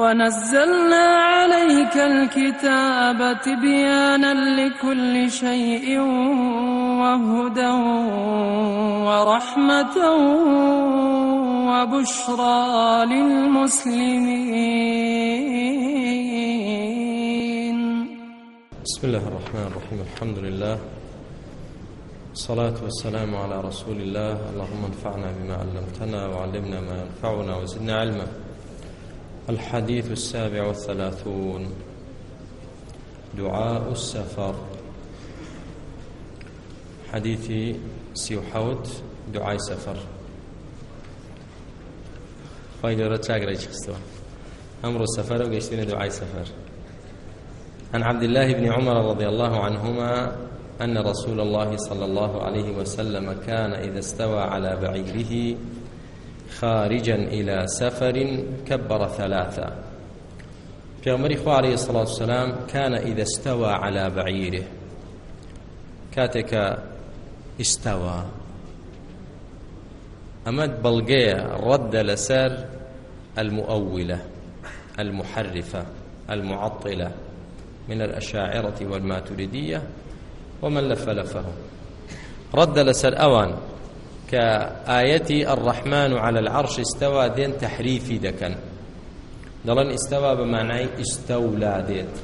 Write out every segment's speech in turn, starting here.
ونزلنا عليك الكتاب تبيانا لكل شيء وهدى ورحمة وبشرى للمسلمين بسم الله الرحمن الرحيم الحمد لله الصلاة والسلام على رسول الله اللهم انفعنا بما علمتنا وعلمنا ما ينفعنا وزدنا علما الحديث السابع والثلاثون دعاء السفر حديثي سيوحوت دعاء سفر خۆی گەورە چاگرێکی خستەوە ئەمڕۆ سەفەر و گەشتینە دوعای سەفەر عن عبد الله بن عمر رضي الله عنهما أن رسول الله صلى الله عليه وسلم كان إذا استوى على بعيره خارجا إلى سفر كبر ثلاثا پیغمبری خوا عليه الصلاة والسلام كان إذا استوى على بعيره كاتك استوى أمد بلغية رد لسر المؤولة المحرفة المعطلة من الأشاعرة والماتريدية ومن لفلفهم رد لسر أوان کە ئاەتی الرحمن و على العرش استوا دێن تحریفی دەکەن دەڵەن ئیستەوا بە مانای ئیستەولا دێت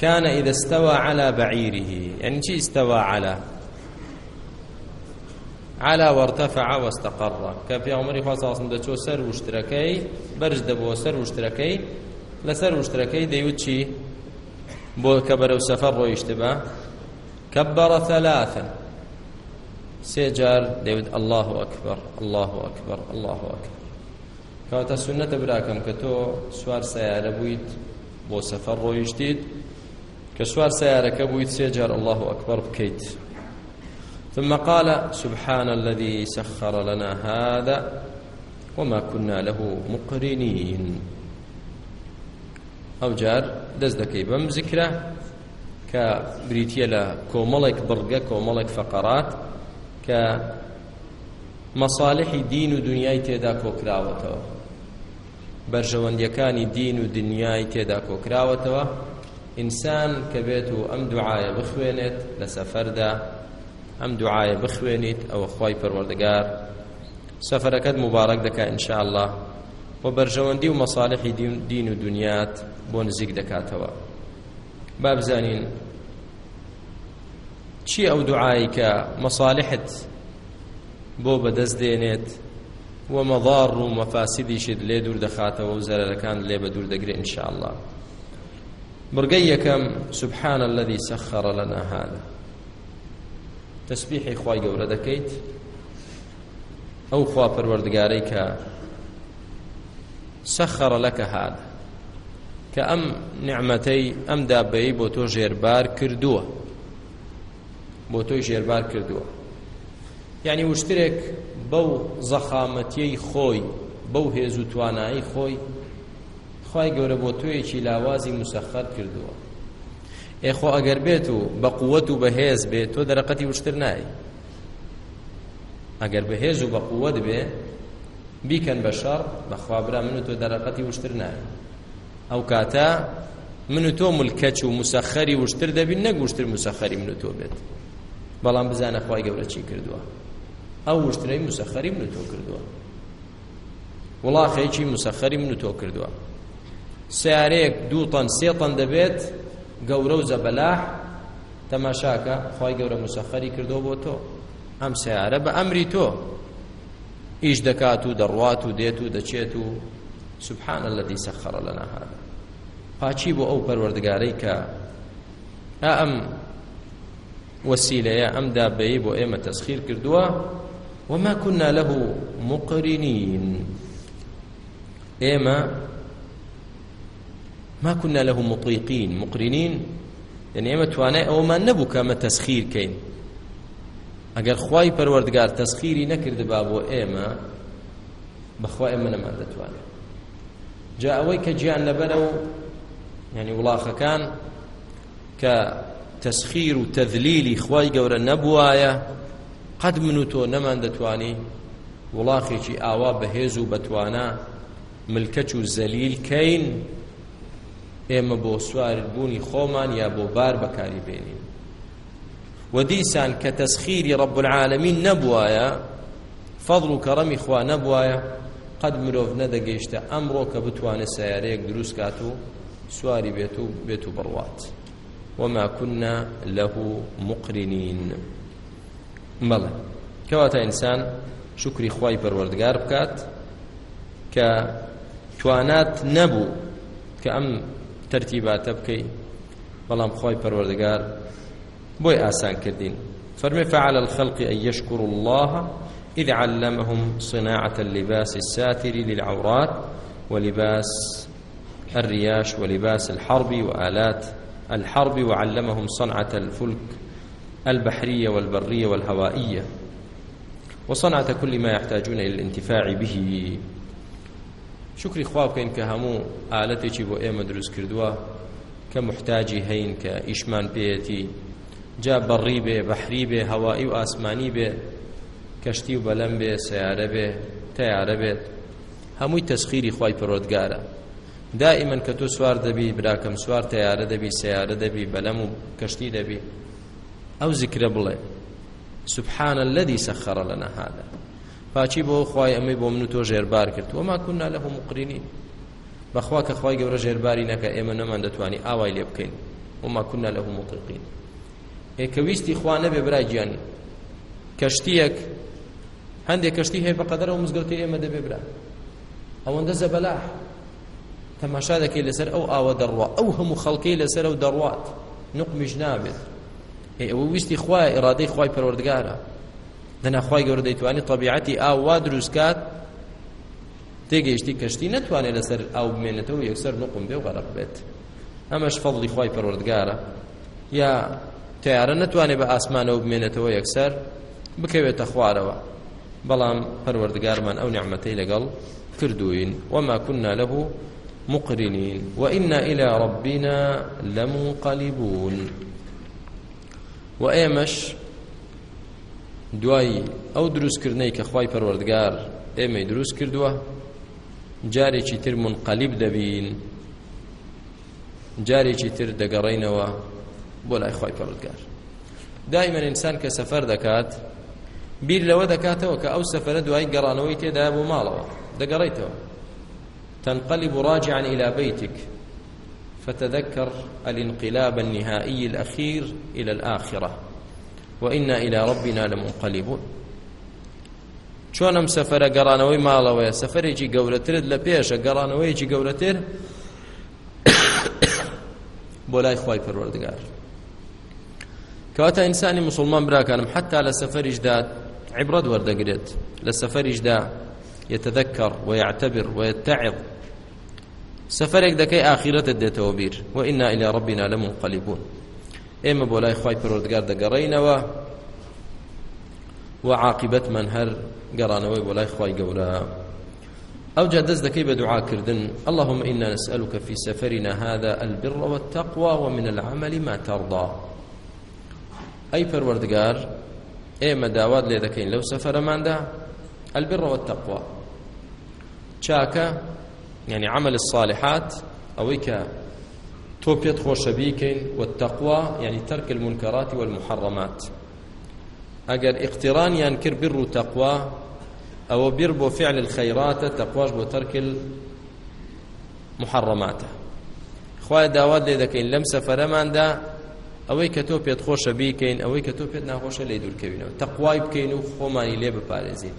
كان إذا استوى على بعيره يعني شي استوى على على وارتفع واستقر كفي عمري خاص اصلا دچو سر وشتركي برج دبو سر وشتركي لسر وشتركي ديوتشي بو كبر وسفر ويشتبه كبر ثلاثا سێ جار دەوێت الله ئەکبەر الله ئەکبەر الله ئەکبەر کەواتە سونەتە براکەم کە تۆ سوار سیارە بوویت بۆ سەفەر ڕۆیشتیت کە سوار سیارەکە بوویت سێ جار الله ئەکبەر بکەیت ثم قال سبحان الذي سخر لنا هذا وما كنا له مقرنين ئەو جار دەست دەکەی بەم زیکرە کە بریتە لە کۆمەڵێک بڕگە کۆمەڵێک فەقەرات کە مەساالحی دین و دنیای تێدا کۆکراوەتەوە بەرژەوەندیەکانی دین و دنیای تێدا کۆکراوەتەوە ئینسان کە بێت و ئەم دوعاە بخوێنێت لە سەفەردا ئەم دوعاە بخوێنیت ئەوە خی پەروەردەگار سەفەرەکەت مبارەک دەکات ئینشاءله بۆ بەرژەوەندی و مەساالحی دین و دنیات بۆ نزیک دەکاتەوە بابزانین چی ئەو دوعایی کە مەساالحت بۆ بەدەست دێنێت و مەضار و مەفاسیدیشت لێ دوور دەخاتەوە و زەرەکان لێ بە دوور دەگرێت انشاءله بڕگەی یەکەم سبحانە الذي سەخەڕە لەنا هذا تەسبیحی خی گەورە دەکەیت ئەو خوا پەروەردگارەی کە سەخەڕە لەکە هادا کە ئەم نعمەتەی ئەم دابەی بۆ تۆ ژێربار کردووە بۆ تۆی ژێربار کردووە یعنی وشترێک بەو زەخامەتیەی خۆی بەو هێز و توانایی خۆی خی گەورە بۆ تۆیەکی لاوازی مسەخەر کردووە ئێخۆ ئەگەر بێت و بە قووەت و بەهێز بێت تۆ دەرەقەتی وشتر نایی ئەگەر بەهێز و بە قووەت بێ بیکەن بە شەڕ بەخوابرا من و تۆ دەرەقەتی وشتر نایی ئەو کاتە من و تۆ ملکەچ و مسەخەری وشتر دەبین نەگوشتر مسەخەری من و تۆ بێت بەڵام بزانە خی گەورە چی کردووە ئەو وشترەی مسەخەری من تۆ کردووە وڵاخەیەکی مسەخەری من تۆ کردووە سیارەیەک دوو تەن سێتەن دەبێت گەورە و زەبەلاح تەماشاکە خی گەورە مسەخەری کردو بۆ تۆ ئەم سیارە بە ئەمری تۆ ئیش دەکات و دەڕوات و دێت و دەچێت و سبحانە لەدی سەخەڕە لەنا هادا پاچی بۆ ئەو پەروەردگارەی کە ئەم وسیلەیە ئەم دابەیە بۆ ئێمە تەسخیر کردووە وما كنا له مقرنين ئێمە ما كنا له مطيقين مقرنين يعني ئێمە توانای ئەومان نەبوو کە ئەمە تەسخیر کەین ئەگەر خوای پەروەردگار تەسخیری نەکردبا بۆ ئێمە بەخوا ئێمە نەمان دەتوانێت جا ئەوەی کە گیان لەبەرە و ینی وڵاخەکان کە تەسخیر و تەذلیلی خی گەورە نەبووایە قەت من و تۆ نەمان دەتوانی وڵاخێکی ئاوا بەهێز و بەتوانە ملکەچ و زەلیل کەین ئێمە بۆ سواربوونی خۆمان یا بۆ بار بەکاری بێنین وەدیسان کە تەسخیری ڕب العالمین نەبووایە فەضل و کەڕەمی خوا نەبووایە قەت مرۆڤ نەدەگەیشتە ئەمڕۆ کە بتوانێت سیارەیەک دروست کات و سواری بێت و بێت و بڕوات. وما كنا له مقرنين بەڵێ کەواتە ئینسان شکری خی پەروەردگار بکات کە توانات نەبوو کە ئەم تەرتیباتە بکەیت بەڵام خی پەروەردگار بۆی ئاسان کردین فەرمی فعل الخلق أن يشكروا الله إذ علمهم صناعة اللباس الساتر للعورات ولباس الرياش ولباس الحرب وآلات الحرب وعلمهم صنعة الفلك البحرية والبرية والهوائية وصنعة كل ما يحتاجون إلى الانتفاع به شكري خواوكين كهمو آلتي بو إيما دروس كردوا كمحتاجي هين كإشمان بيتي جا بەڕی بێ بەحری بێ هەوایی و ئاسمانی بێ کەشتی و بەلەم بێ سیارە بێ تیارە بێت هەمووی تەسخیری خی پرۆدگارە دائیمەن کە تۆ سوار دەبی براکەم سوار تەیارە دەبی سیارە دەبی بەلەم و کەشتی دەبی ئەو زیکرە بڵێ سبحانە الذي سخر لنا هذا پاچی بۆ خوای ئەمەی بۆ من و تۆ ژێربار کرد وما كنا له مقرنين بەخوا کە خوای گەورە ژێرباری نەکە ئێمە نەمان دەتوانانی ئاوای لێ بکەین وما كنا له مقرقين ئێکە ویستی خوا نەبێ برای گیانی کەشتیەک هەندێک کەشتی هەیە بەقەدەرەوە مزگەوتی ئێمە دەبێ برا ئەوەندە زەبەلاح تەماشا دەکەی لەسەر ئەو ئاوە دەڕوا ئەو هەموو خەڵکەی لەسەر ئەو دەڕوات نقمیش نابێت هی ئەوە ویستی خوای ئێرادەی خوای پەروەردگارە دەناخوای گەورە دەیتوانێت طبیعەتی ئاوا دروستکات تێگەیشتی کەشتی نەتوانێت لەسەر ئاو بمێنێتەوە یەکسەر نقم بێ و غەرق بێت ئەمەش فەڵی خوای پەروەردگارە یا تیارە نەتوانێت بە ئاسمانەوە بمێنێتەوە یەکسەر بکەوێتە خوارەوە بەڵام پەروەردگارمان ئەو نعمەتەی لەگەڵ کردوین وما كنا له مقرنين وإنا إلى ربنا لمنقلبون وإيمش دوای ئەو دروستکردنەی کە خی پەروەردگار ئێمەی دروست کردووە جارێکی تر منقەلیب دەبین جارێکی تر دەگەڕینەوە بۆ لای خی پەروەردگار دایمەن ئینسان کە سەفەر دەکات بیر لەوە دەکاتەوە کە ئەو سەفرە دوای گەڕانەوەی تێدا بۆ ماڵەوە دەگەڕێتەوە تنقلب راجعا إلى بيتك فتذكر الانقلاب النهائي الأخير إلى الآخرة وإنا إلى ربنا لمنقلبون چۆنم سەفرە گەڕانەوەی ماڵەوەیە سەفرێکی گەورەترت لە پێشە گەڕانەوەیکی گەورەتر بۆ لای خی پەروەردگار کەواتە ئینسانی مسلمان براکانم حتا لە سەفریشدا عیبرەت وەردەگرێت لە سەفریشدا يتذكر ويعتبر ويتعظ سەفەرێک دەکەی ئاخیرەتت دێتەوە بیر و ئینا ئیلا ڕبینا لەمونقەلیبوون ئێمە بۆ لای خی پرۆردگار دەگەڕێینەوە و عاقبەتمان هەر گەڕانەوەی بۆ لای خی گەورە ئەوجا دەست دەکەی بە دوعاکردن اللهم إنا نسألك في سفرنا هذا البر والتقوى ومن العمل ما ترضى أي پەروەردگار ئێمە داوات لێ دەکەین لەو سەفەرەماندا البر والتقوى چاکە يعني عمل الصالحات أويك توبيت خوش بيكين والتقوى يعني ترك المنكرات والمحرمات أجر اقتران ينكر بر تقوى أو بر بو فعل الخيرات تقواش بو ترك المحرمات خوای داوات لێ دەکەین لەم سەفەرەماندا ئەوەی کە تۆ پێت خۆشە بیکەین ئەوەی کە تۆ پێت ناخۆشە لێ دوورکەوینەوە تەقوای بکەین و خۆمانی لێ بپارێزین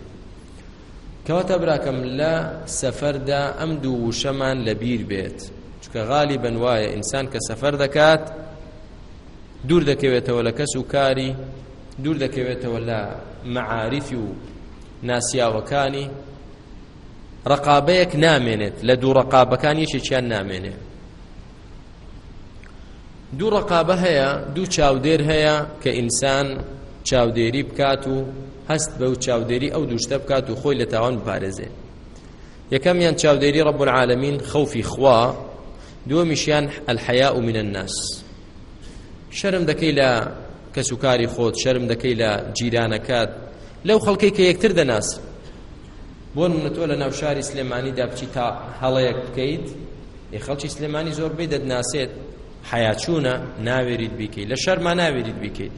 کەواتە براکەم لە سەفەردا ئەم دوو وشەمان لەبیر بێت چکە غالی بنوایە ئینسان کە سەفەر دەکات دوور دەکەوێتەوە لە کەس و کاری دوور دەکەوێتەوە لە مععاریفی و ناسیاوەکانی ڕقابەیەک نامێنێت لە دوو ڕقابەکان یەکێکیان نامێنێت دوو ڕقابە هەیە دوو چاودێر هەیە کە ئینسان چاودێری بکات و هەست بەو چاودێری ئەو دوشتە بکات و خۆی لە تاوان بپارێزێ یەکەمیان چاودێری ڕەب العالمین خەوفی خوا دووەمیشیان الحەیا و من الناس شەرم دەکەی لە کەسوکاری خۆت شەرم دەکەی لە جیرانەکات لەو خەڵکەی کە یەکتر دەناس بۆ منە تۆ لە ناوشاری سلێمانیدا بچی تا هەڵەیەک بکەیت ی خەڵکی سلێمانی زۆربەی دەدناسێت حیاچوونە ناوێریت بیکەیت لە شەرما ناوێریت بیکەیت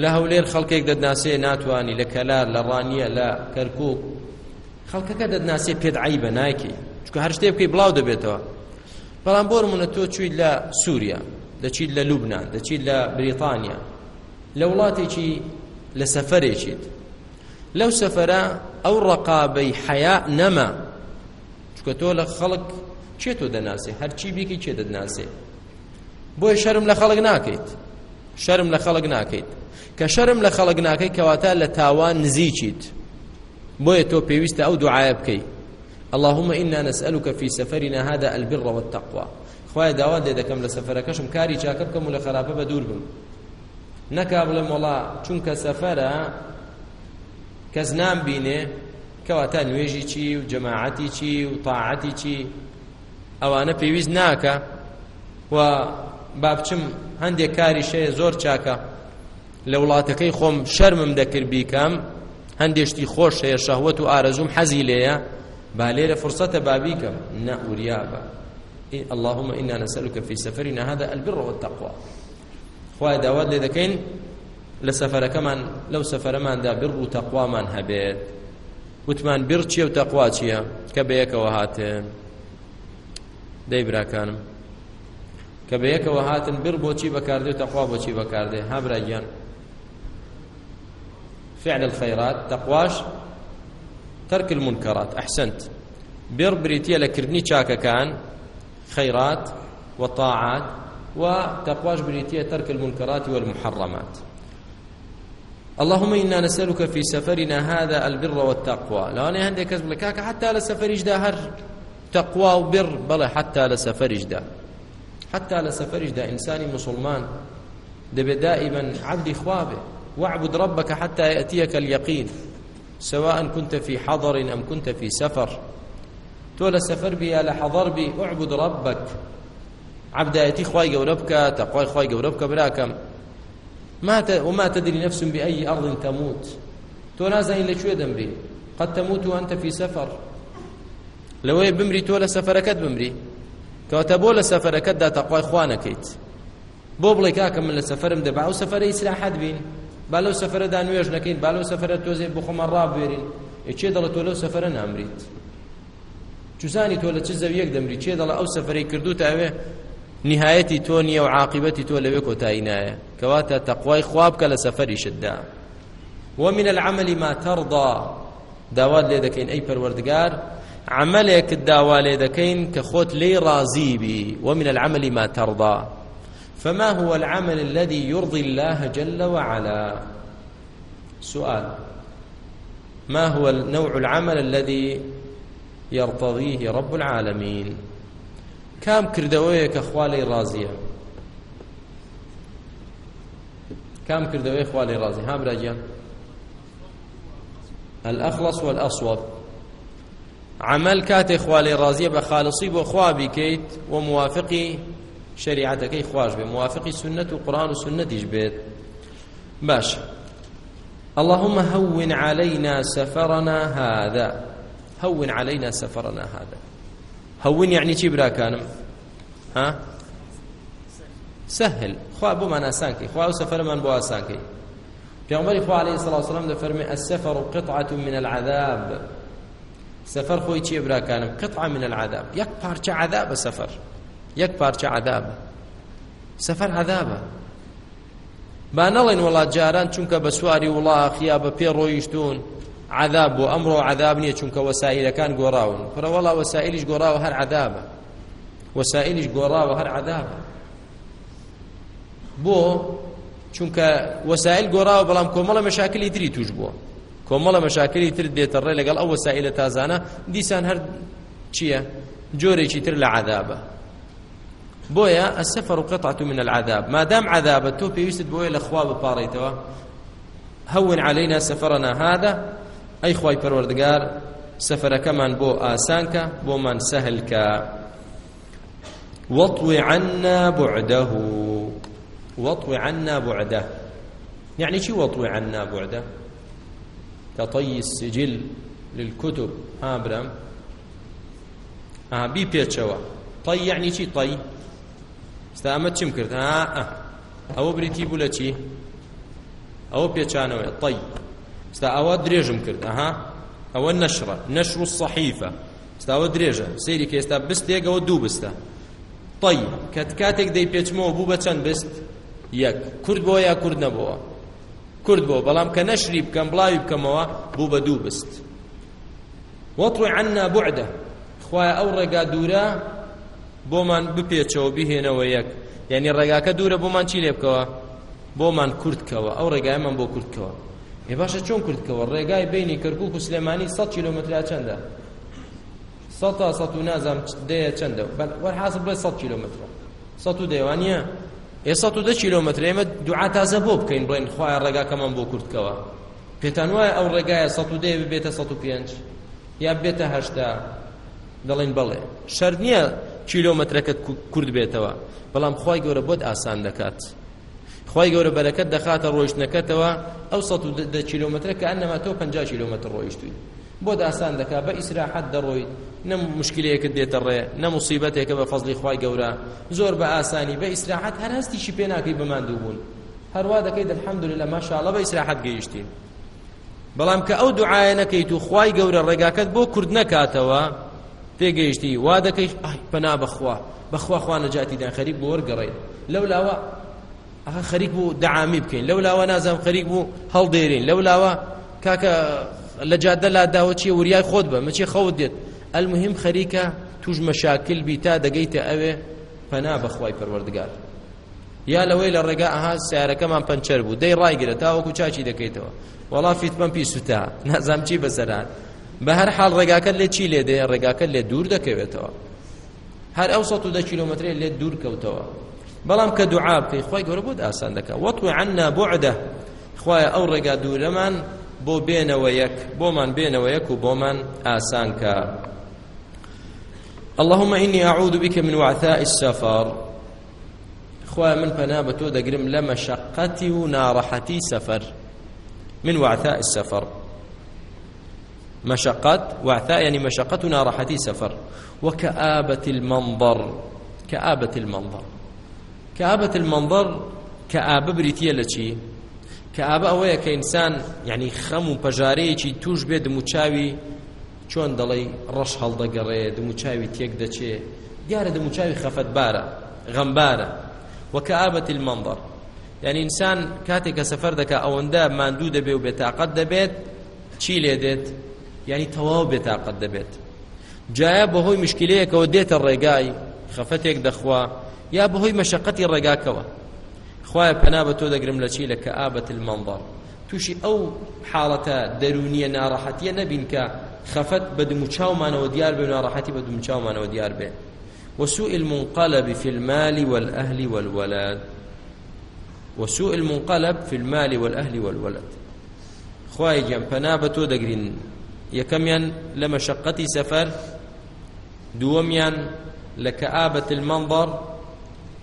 لە هەولێر خەڵکێک دەدناسێ ناتوانانی لە کەلار لە ڕانیە لە کەرکک خەڵکەکە دەدناسێ پێت عیبە نایکی چکە هەر شتێ بکەی بڵاو دەبێتەوە بەڵام بۆ نمونە تۆ چویت لە سووریا دەچیت لە لوبنان دەچیت لە بریتانیا لە وڵاتێکی لە سەفەرێکیت لەو سەفەرە ئەو ڕقابەی حەیا نەما چکە تۆ لە خەڵک چێ تۆ دەناسێ هەرچی بیکی چێ دەدناسێ بۆیە شەرم لە خەڵک ناکەیت شەرم لە خەڵک ناکەیت کە شەرم لە خەڵک ناکەی کەواتە لە تاوان نزیچیت بۆیە تۆ پێویستە ئەو دوعاە بکەی اللهم إنا نسألك في سفرنا هذا البر والتقوى خوای داوا دێ دەکەم لە سەفەرەکەشم کاری چاکە بکەم و لە خراپە بە دوور بم نەکا بڵێم وڵا چونکە سەفەرە کەس نامبینێ کەواتە نوێژی چی و جەماعەتی چی و تاعەتی چی ئەوانە پێویست ناکە و با بچم هەندێک کاری شەیە زۆر چاکە لە وڵاتەکەی خۆم شەرمم دەکرد بیکەم هەندێشتی خۆش هەیە شەهوەت و ئارەزوم حەزی لێیە با لێرە فرسەتە بابیکەم نەوریا بە اللهم إنا نسألك في سفرنا هذا البر والتقوى خوای داوات لێ دەکەین لە سەفەرەکەمان لەو سەفەرەماندا بر و تەقوامان هەبێت وتمان بر چیە و تەقوا چییە کە بەیەکەوە هاتن دەی براکانم کە بەیەکەوە هاتن بر بۆچی بەکاردێ و تەقوا بۆچی بەکاردێ هابراگیان فعل الخيرات تقواش ترك المنكرات أحسنت بر بريتيا لكردني تشاكا كان خيرات وطاعات وتقواش بريتيا ترك المنكرات والمحرمات اللهم إنا نسألك في سفرنا هذا البر والتقوى لو أنا عندي كذب لك حتى على سفر إجدا هر تقوى وبر بلا حتى على سفر إجدا حتى على سفر إجدا إنساني مسلمان دب دائما عبد خوابه واعبد ربك حتى يأتيك اليقين سواء كنت في حضر أم كنت في سفر تولى السفر بي على حضر بي اعبد ربك عبدايتي خواي قوربك تقوي خواي قوربك براكم مات وما تدري نفس بأي أرض تموت تنازعين لشو دمري قد تموت وأنت في سفر لو بمري تولى سفركت بمري كواتبو لسفركت دا تقوي خوانكيت بوبلي كاكم من السفرم دبعو سفر إسراحات بين با لەو سەفەرەدا نوێژ نەکەین با لەو سەفەرە تۆزێ بخۆمان ڕابێرین چێ دەڵە تۆ لەو سەفەرە نامریت چوزانی تۆ لە چ زەویەک دەمری چێ دەڵە ئەو سەفەرەی کردو تاوێ نهایەتی تۆ نییە و عاقبەتی تۆ لەوێ کۆتایی نایە کەواتە تەقوای خواب کە لە سەفەری شتدا ومن العمل ما ترضى داوات لێ دەکەین ئەی پەروەردگار عملێکت داوا لێ دەکەین کە خۆت لێی رازیبی ومن العمل ما ترضى فما هو العمل الذي يرضي الله جل وعلا سؤال ما هو نوع العمل الذي يرتضيه رب العالمين كام كردوية كخوالي رازية كام كردوية خوالي رازية هام راجيا الأخلص والأصوب عمل كاتي خوالي رازية بخالصي بخوابي كيت وموافقي شریعەتەکەی خواش بێ موافقی سنت و قرآن و سنتیش بێت باش اللهم هون علينا سفرنا هذا هون علينا سفرنا هذا هون يعني چی براکانم ها سهل خوا بۆ مانە سانکەی خوا و سەفەرمان بۆ ئاسانکەی پێغمبەری خوا عليه الصلاة والسلام دەفەرمێ السفر قطعة من العذاب سفر خۆی چیە براکانم قطعة من العذاب یەک پارچە عذابە سەفەر یەک پارچە عذابە سەفەر عذابە با نەڵێن وڵات جاران چونکە بە سواری وڵاخیا بە پێ ڕۆیشتون عذاب بۆ ئەمڕۆ عذاب نییە چونکە وەسائلەکان گۆڕاون پرەوەڵا وەسائلیش گۆڕاوە هەر عذابە وەسائلیش گۆڕاوە هەر عذابە بۆ چونکە وەسایل گۆڕاوە بەڵام کۆمەڵە مەشاکلی تری توش بووە کۆمەڵە مەشاکلی تر دێتە ڕێ لەگەڵ ئەو وەسایلە تازانە دیسان هەر چییە جۆرێکی تر لە عذابە بۆیە ئەسەفەر و قطعة من العذاب مادام عذابە تۆ پێویستت بۆیە لە خوا بپاڕیتەوە هەون علينا سەفەرنا هذا ئەی خوای پەروەردگار سەفەرەکەمان بۆ ئاسانکە بۆمان سەهلکە وەطوی عنا بعده وەطوی عنا بعده يعني شي وطوي عنا بعده كطي السجل للكتب ها برام ها بي بيتشوا طي يعني شي طي ستا ئەمە چیم کرد ها ئەوە بریتی بوو لە چی ئەوە پێچانەوەی طی ستا ئەوە درێژم کرد ئەها ئەوە نەشرە نەشر و سەحیفە ستاوە درێژە سەیری کە ئێستا بستێکەوە دوو بستە طی کە کاتێک دەی پێچمەوە بوو بە چەند بست یەک کورد بۆ یا کورد نەبووە کورد بۆ بەڵام کە نەشری بکەم بڵاوی بکەمەوە بوو بە دوو بست وەڕوی عنا بوعدە خوای ئەو ڕێگا دوورە بۆمان بپێچەوە بهێنەوە یەک یعنی ڕێگاکە دوورە بۆمان چی لێ بکەوە بۆمان کورتکەوە ئەو ڕێگایمان بۆ کورتکەوە ێ باشە چۆن کورتکەوە ڕێگای بینی کەرکک و سلێمانی 100 کیلومترا چەندە سە سە و نازام دەیە چەندە وەرحاز بڵێ 100 کیلومتر سە و دەیوانە ئێستا و دە کیلومتر ئێمە دوعا تازە بۆ بکەین بڵێن خخوایە ڕێگاکەمان بۆ کورتکەوە پێتان وایە ئەو ڕێگایە سە و دێ ببێتە 105 یا بێتە هەشتا دەڵێن بەڵێ شەر نییە کیلۆمەترەکەت کورد بێتەوە بەڵام خی گەورە بۆت ئاسان دەکات خی گەورە بەرەکەت دەخاتە ڕۆیشتنەکەتەوە ئەو سە کیلومترە کە ئەنەما تۆ 50 کیلومتر ڕۆیشتوی بۆ داسان دەکا بە ئیسراحەت دەڕۆی نە مشکلەیەکت دێتە ڕێ نە موسیبەتێکە بە فەزلی خی گەورە زۆر بە ئاسانی بە ئیسراحەت هەر هەستیشی پێناکەی بماندوو بوون هەروە دەکەی دەحەمدل لە ماشاڵە بە ئیسراحەت گەیشتی بەڵام کە ئەو دوعاە نەکەیت و خی گەورە ڕێگاکەت بۆ کورد نەکاتەوە تێگەیشتی وا دەکەی پنا بەخوا بەخوا خوانە جاتی دان خەریک بۆ وەرگەڕێن لەو لاوە ئەخە خەریک بوو دعامی بکەین لەو لاوە نازام خەریک بوو هەڵدێرین لەو لاوە کاکە لە جادە لاداوە چیە وریای خۆت بە مەچی خەوت دێت المهم خەریکە توش مەشاکل بی تا دەگەیتە ئەوێ پەنا بەخوای پەروەردگار یا لەوەی لە ڕێگا ئەها سیارەکەمان پەنچەر بوو دەی ڕایگرە تاوەکو چاچی دەکەیتەوە وەڵا فیتمەم پیسوتا نازام چی بەسەران بە هەر حاڵ ڕێگاکە لێ چی لێ دێ ڕێگاکە لێ دوور دەکەوێتەوە هەر ئەو 100 کیلومتری لێ دوور کەوتەوە بەڵام کە دوعا بکەی خی گەورە بۆت ئاسان دەکە وەتو عنا بعدە خخوایە ئەو ڕێگا دوورەمان بۆ بێنەوە یەک بۆمان بێنەوە یەک و بۆمان ئاسان کە اللهم إني أعوذ بك من وعثاء السفر خوا من پنا بە تۆ دەگرم لە مەشقەتی و ناڕەحەتی سەفەر من وعثاء السفر مشقات وعثاء يعني مشقتنا راحتي سفر وكآبة المنظر كآبة المنظر كآبة المنظر كآبة بريتية لشي كآبة أوية كإنسان يعني خم وبجاريكي توش بيد مچاوي چۆن دەڵی ڕەش هەڵدەگەڕێ دموچاوی تێک دەچێ دیارە دموچاوی خەفەتبارە غەمبارە وەکە ئابەتی المەندەر یعنی ئینسان کاتێک کە سەفەر دەکە ئەوەندە ماندوو دەبێ و بێتاقەت دەبێت چی لێ دێت یعنی تەواو بێتاقەت دەبێت جایە بەهۆی مشکلەیەکەوە دێتە ڕێگای خەفەتێک دەخوا یا بەهۆی مەشەقەتی ڕێگاکەوە خوایە پەنا بە تۆ دەگرم لە چی لە کە ئابەت المەنظەر تووشی ئەو حاڵەتە دەرونیە ناڕەحەتیە نەبین کە خەفەت بە دموچاومانەوە دیار بێ ناڕەحەتی بە دموچاومانەوە دیار بێ وسوء المنقلب في المال والأهل والولد وسوء المنقلب في المال والأهل والولد خواهي جنب پنابتو دقرين یەکەمیان لە مەشقەتی سەفەر دووەمیان لە کە ئابەت المەنظەر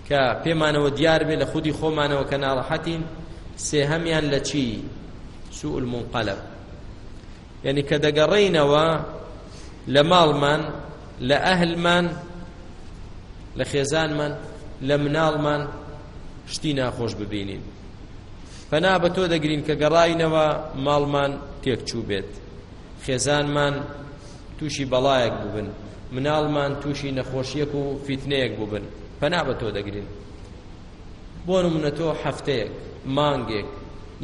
کە پێمانەوە دیار بێ لە خودی خۆمانەوە کە ناڕەحەتین سێهەمیان لە چی سوء المنقلب یعنی کە دەگەڕێینەوە لە ماڵمان لە ئەهلمان لە خێزانمان لە مناڵمان شتی ناخۆش ببینین فەنا بە تۆ دەگرین کە گەڕاینەوە ماڵمان تێکچوو بێت خێزانمان تووشی بەڵایەک ببن مناڵمان تووشی نەخۆشیەک و فیتنەیەک ببن پەنا بە تۆ دەگرین بۆ نمونە تۆ هەفتەیەک مانگێک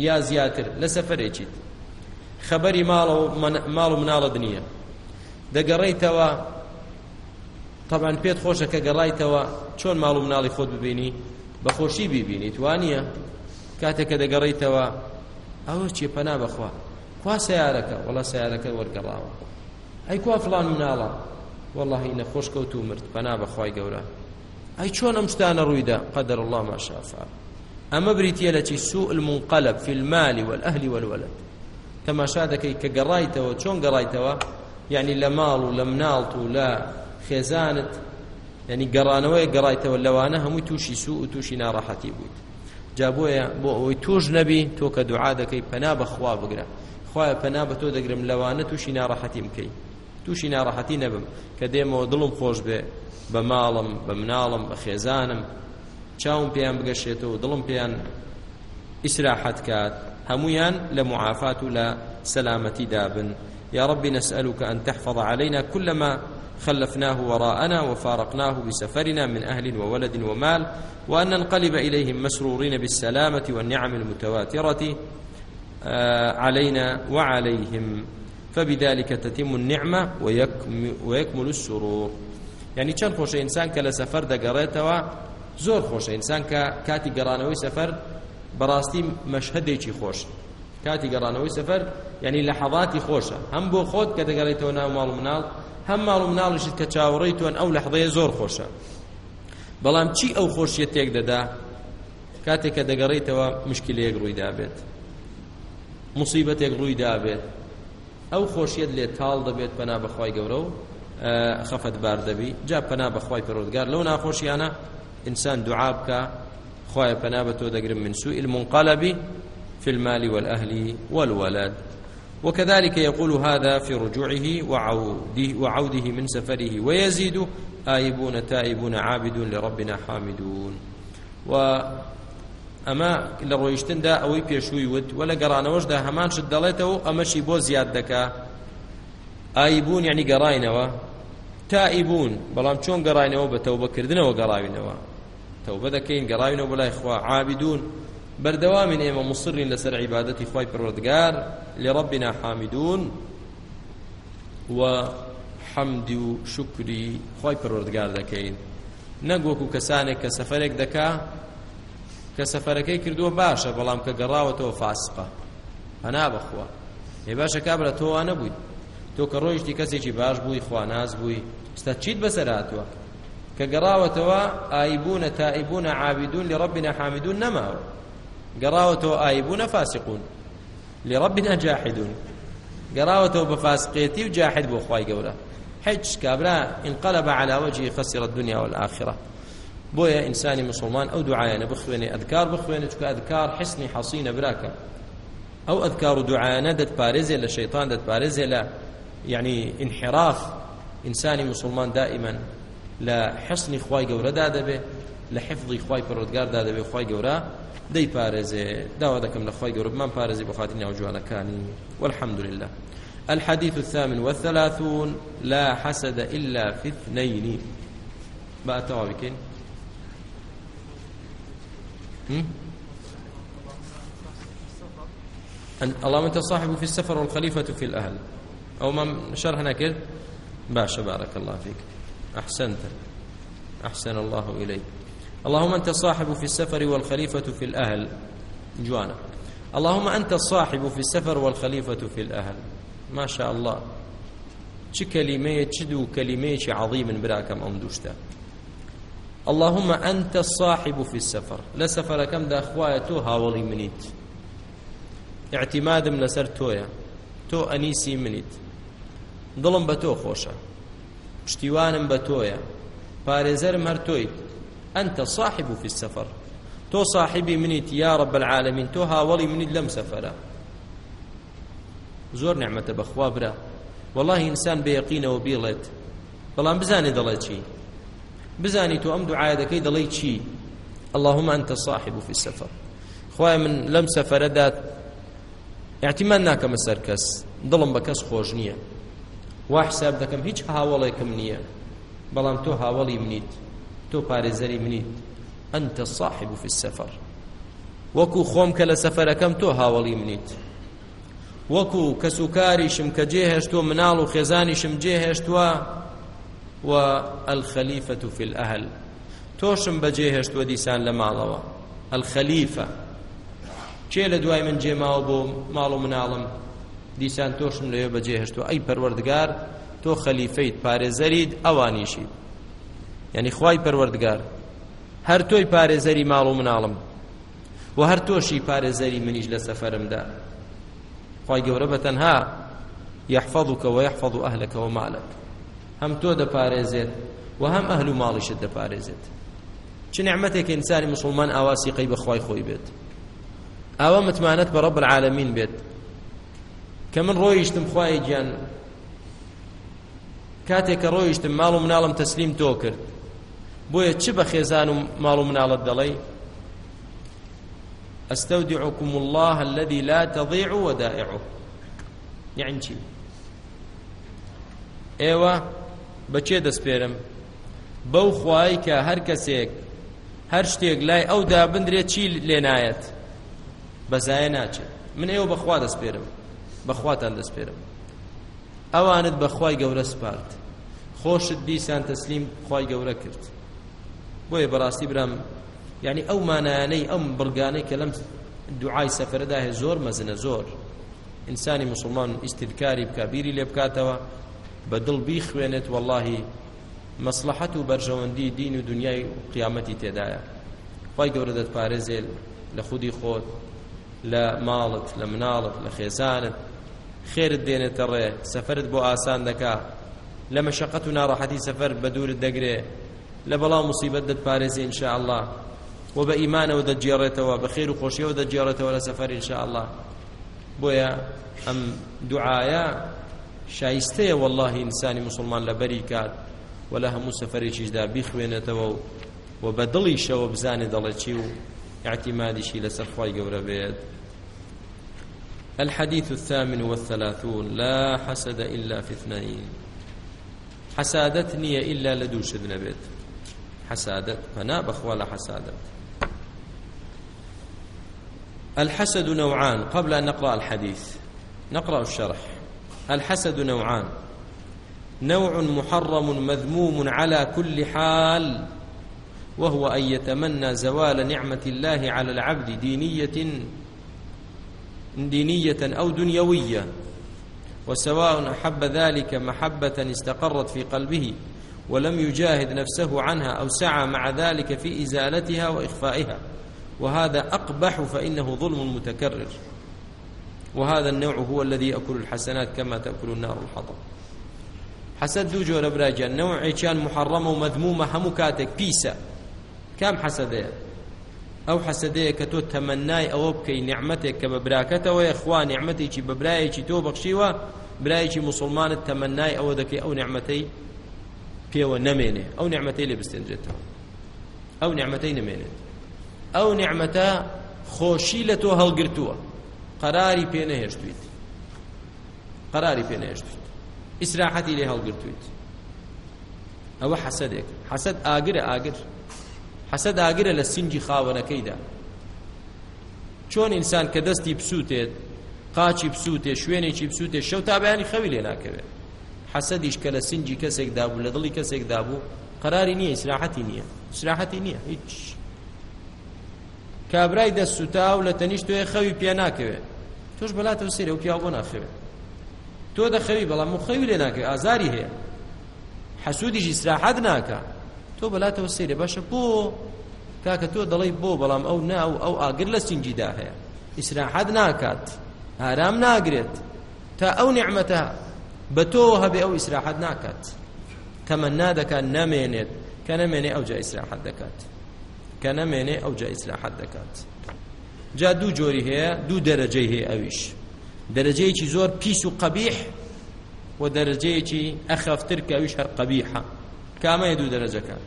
یا زیاتر لە سەفرێکیت خەبەری ماڵ و مناڵت نییە دەگەڕیتەوە تەبان پێت خۆشە کە گەڕایتەوە چۆن ماڵ و مناڵی خۆت ببینی بەخۆشی بیبینی توانە کاتێک کە دەگەڕیتەوە ئەوە چی پەنا بەخوا وا سیارەکە وڵا سیارەکە وەرگەڕاوە ئەی کوا فلان مناڵە واللهی نەخۆش کەوت و مرد بەنا بەخوای گەورە ئەی چۆن ئەم شتانە ڕوویدا قەدەر الله ماشافا ئەمە بریتە لە چی سوء المنقلب في المال والأهل والولد تەماشا دەکەی کە گەڕایتەوە چۆن گەڕایتەوە یعنی لە ماڵ و لە مناڵت و لە خێزانت ینی گەڕانەوەی گەڕایتەوە لەوانە هەمووی تووشی سوء و تووشی ناڕەحەتی بوویت جا بۆیە بۆ ئەوەی توش نەبی تۆ کە دوعا دەکەی پەنا بەخوا بگرە خوایە پەنا بە تۆ دەگرم لەوانە تووشی ناڕەحەتی بکەی تووشی ناڕەحەتی نەبم کە دێمەوە دڵم خۆش بێ بە ماڵم بە مناڵم بە خێزانم چاوم پێیان بگەشێتەوە دڵم پێیان ئیسراحەت کات هەمویان لە معافات و لە سەلامەتی دابن يا رب نسألك أن تحفظ علينا كل ما خلفناه وراءنا وفارقناه بسفرنا من أهل وولد ومال وأن ننقلب إليهم مسرورين بالسلامة والنعم المتواترة علينا وعليهم فبذلك تتم النعمة ويكمل السرور يعني چەند خۆشە ئینسان کە لە سەفەر دەگەڕێتەوە زۆر خۆشە ئینسان کە کاتی گەڕانەوەی سەفەر بەڕاستی مەشهدێکی خۆش کاتی گەڕانەوەی سەفەر یعنی لە حەڵاتی خۆشە هەم بۆ خۆت کە دەگەڕێتەوە ناو ماڵ مناڵ هەم ماڵ و مناڵشت کە چاوەڕی توان ئەو لە حەڵەیە زۆر خۆشە بەڵام چی ئەو خۆشیە تێک دەدا کاتێک کە دەگەڕێتەوە مشکلەیەک ڕوویدا بێت مصیبەتێک ڕووی دابێت ئەو خۆشیت لێ تاڵ دەبێت پەنا بەخوای گەورە و خەفەت بار دەبی جا پەنا بەخوای پەرۆزگار لەو ناخۆشیانە ئینسان دوعا بکە خوایە پەنا بە تۆ دەگرم من سوء المنقلب في المال والأهل والولد وكذلك يقول هذا في رجوعه وعوده, وعوده من سفره ويزيد آيبون تائبون عابدون لربنا حامدون و ئەمە لە ڕۆیشتندا ئەوەی پێشووی وت وە لە گەڕانەوەشدا هەمان شت دەڵێتەوە ئەمەشی بۆ زیاد دەکا ئایبوون یعنی گەڕاینەوە تائبون بەڵام چۆن گەڕاینەوە بە تەوبەکردنەوە گەڕاوینەوە تەوبە دەکەین گەڕاوینەوە بەلای خوا عابدون بەردەوامین ئێمە مصرین لەسەر عیبادەتی خی پەروەردگار لربنا حامدون و حەمدی و شکری خی پەروەردگار دەکەین نەگوەکو کەسانێک کە سەفەرێک دەکا کە سەفەرەکەی کردووە باشە بەڵام کە گەڕاوەتەوە فاسقە هەنا بەخوا ێ باشە کابرا تۆوا نەبوویت تۆ کە ڕۆیشتی کەسێکی باش بووی خواناز بووی ستا چیت بەسەراتوە کە گەڕاوەتەوە ئایبوونە تائبوونە عابدون لربنا حامدون نەماوە گەڕاوەتەوە ئایبوونە فاسقون لربنا جاحدون گەڕاوەتەوە بە فاسقێتی و جاحد بۆ خوای گەورە حج كابرا انقلب على وجهه خسر الدنيا والآخرة بۆیە ئینسانی مسلمان ئەو دوعاەنە بخوێنێ ئەدکار بخوێنێت چکە ئەدکار حسنی حەسینە براکە ئەو ئەدکار و دوعاەنە دەتپارێزێ لە شەیتان دەتپارێزێ لە یعنی انحراف ئینسانی مسلمان دائما لە حسنی خوای گەورەدا دەبێ لە حفظی خوای پەرۆدگاردا دەبێ خوای گەورە دەیپارێزێ داوا دەکەم لە خوای گەورە بمان پارێزی بۆ خاتی ناوجوانەکانی والحمد لله الحديث الثامن والثلاثون لا حسد إلا في اثنين بقى توابكين اللهم أنت صاحب في السفر والخليفة في الأهل أو ما شرح نكر باشا بارك الله فيك أحسنت أحسن الله إليك اللهم أنت صاحب في السفر والخليفة في الأهل جوانا اللهم أنت الصاحب في السفر والخليفة في الأهل ما شاء الله چه كلمة چه دو كلمة عظيم براكم أم دوشتا اللهم أنت الصاحب في السفر لسفر كم دا خوايا تو هاولي منيت اعتمادم لسر تويا تو أنيسي منيت ظلم بتو خوشا پشتیوانم بە تۆیە پارێزەرم هەر تۆیت ئەتە صاحب و في السفر تۆ صاحبی منیت یا رب العالمین تۆ هاوڵی منیت لەم سەفرە زۆر نعمەتە بەخوا برا والله ئینسان بە یەقینەوە بیڵێت بەڵام بزانێ دەڵێ چی بزانی تۆ ئەم دوعاە دەکەی دەڵی چی اللهم أنت صاحب في السفر خوای من لەم سەفەرەدا اعتیمان ناکەمە سەر کەس دڵم بە کەس خۆش نییە وا حساب دەکەم هیچ هاوڵێکم نییە بەڵام تۆ هاوڵی منیت تۆ پارێزەری منیت ئەتە صاحب في السفر وەکو خۆم کە لە سەفەرەکەم تۆ هاوڵی منیت وەکو کەسوکاریشم کە جێهێشتووە مناڵ و خێزانیشم جێهێشتووە والخليفة في الأهل توشم بجيهشت وديسان لمالوا الخليفة چێ لە دوای من جێماوە بۆ ماڵ و مناڵم دیسان تۆشم لەوێ بەجێهشتوە ئەی پەروەردگار تۆ خەلیفەیت پارێزەرید ئەوانیشی یعنی خوای پەروەردگار هەر تۆی پارێزەری ماڵ و مناڵم و هەر تۆشی پارێزەری منیش لە سەفەرمدا خوای گەورە بەتەنها یحفظك ويحفظ أهلك ومالك هەم تۆ دەپارێزێت و هەم ئەهل و ماڵیشت دەپارێزێت چ نعمەتێک ئینسانی مسلمان ئاواسی قەی بەخوای خۆی بێت ئەوە متمانەت بە ڕب العالمین بێت کە من ڕۆیشتم خوای گیان کاتێک کە ڕۆیشتم ماڵ و مناڵم تەسلیم تۆ کرد بۆیە چ بە خێزان و ماڵ و مناڵت دەڵێ ئەستەودعکم الله الذي لا تضيع ودائعه يعني چی ئێوە بەچێ دەستپێرم بەو خوای کە هەر کەسێک هەر شتێک لای ئەودا بندرێت چی لێنایەت بەزایە ناچێت من ئێوە بەخوا دەستپێرم بەخواتان دەستپێرم ئەوانت بەخوای گەورە سپارت خۆشت بیسان تەسلیم خوای گەورە کرد بۆیە بەڕاستی برام یعنی ئەو مانایانەی ئەم بڕگانەی کە لەم دوعای سەفرەدا هەیە زۆر مەزنە زۆر ئینسانی مسلمان ئیسیدکاری بکە بیری لێ بکاتەوە بە دڵ بیخوێنێت واللهی مەسلحەت و بەرژەوەندی دین و دنیای و قیامەتی تێدایە خی گەورە دەت پارێزێت لە خودی خۆت لە ماڵت لە مناڵت لە خێزانت خێرت دێنێتە ڕێ سەفرت بۆ ئاسان دەکا لە مەشقەت و ناڕەحەتی سەفەر بە دوورت دەگرێ لە بەڵام مصیبەت دەت پارێزی ئینشاء الله و بە ئیمانەوە دەجێڕێتەوە بە خێر و خۆشیەوە دەجێڕێتەوە لە سەفەر ئینشاء الله بۆیە ئەم دوعاە شایستەیە واللهی ئینسانی مسلمان لە بەری کات و لە هەموو سەفەرێکیشدا بیخوێنێتەوە و بە دڵیشەوە بزانێ دەڵە چی و اعتمادیشی لەسەر خی گەورە بێت الحديث الثامن والثلاثون لا حسد إلا في اثنين حسادت نية إلا لدوش ابن بيت حسادت فنا بخوال حسادت الحسد نوعان قبل أن نقرأ الحديث نقرأ الشرح الحسد نوعان نوع محرم مذموم على كل حال وهو أن يتمنى زوال نعمة الله على العبد دينية دينية أو دنيوية وسواء أحب ذلك محبة استقرت في قلبه ولم يجاهد نفسه عنها أو سعى مع ذلك في إزالتها وإخفائها وهذا أقبح فإنه ظلم متكرر وهذا النوع هو الذي يأكل الحسنات كما تأكل النار الحطب حسد دو جۆرە براجان نەوەعی چیان محەڕەمە و مەدمومە هەموو کاتێک پیسە کام حەسەدەیە ئەو حەسەدەیە کە تۆ تەمەنای ئەوە بکەی نعممەتێک کە بە براکەتەوەی خوا نعممەتێکی بە برایەکی تۆ بەخشیوە برایەکی مسلمانت تەمەنای ئەوە دەکەی ئەو نعممەتەی پێوە نەمێنێ ئەو نعممەتەی لێ بستێنجێتەوە ئەو نعممەتەی نمێنێت ئەو نعممەتە خۆشی لە تۆ هەڵگرتووە قراری پێ نەهێشتیت قراری پێ نەهێشتیت ئیسراحەتی لێ هەڵگرتویت ئەوە حەسەدێک حەسەد ئاگرە ئاگر حەسەد ئاگرە لە سنجی خاوەنەکەیدا چۆن ئینسان کە دەستی پسووتێت قاچی پسووتێ شوێنێکی پسووتێ شەو تابیانی خەوی لێ ناکەوێت حەسەدیش کە لە سنجی کەسێک دابوو لە دڵی کەسێک دابوو قراری نییە ئیسراحەتی نییە ئیسراحەتی نییە هیچ کابرای دەستسوتا و لە تەنیشت توێ خەوی پێ ناکەوێت تۆش بەلاتەوە سێرە و پیاو بۆ ناخەوێت تۆ دەخەوی بەڵام و خەوی لێ ناکەوێت ئازاری هەیە حەسوودیش ئیسراحەت ناکە تۆ بەلاتەوە سێرە باشە بۆ کاکە تۆ دەڵی بۆ بەڵام ئەو ناو ئەو ئاگر لە سنجیدا هەیە ئیسراحەت ناکات ئارام ناگرێت تا ئەو نعمەتە بە تۆ هەبێ ئەو ئیسراحەت ناکات تەمەنا دەکات نامێنێت کە نەمێنێ ئەو جا ئیسراحەت دەکات کە نەمێنێ ئەو جا ئیسلاحات دەکات جا دوو جۆری هەیە دوو دەرەجەی هەیە ئەویش دەرەجەیەکی زۆر پیس و قەبیح و دەرەجەیەکی ئەخەفتر کە ئەویش هەر قەبیحە کامەیە دوو دەرەجەکان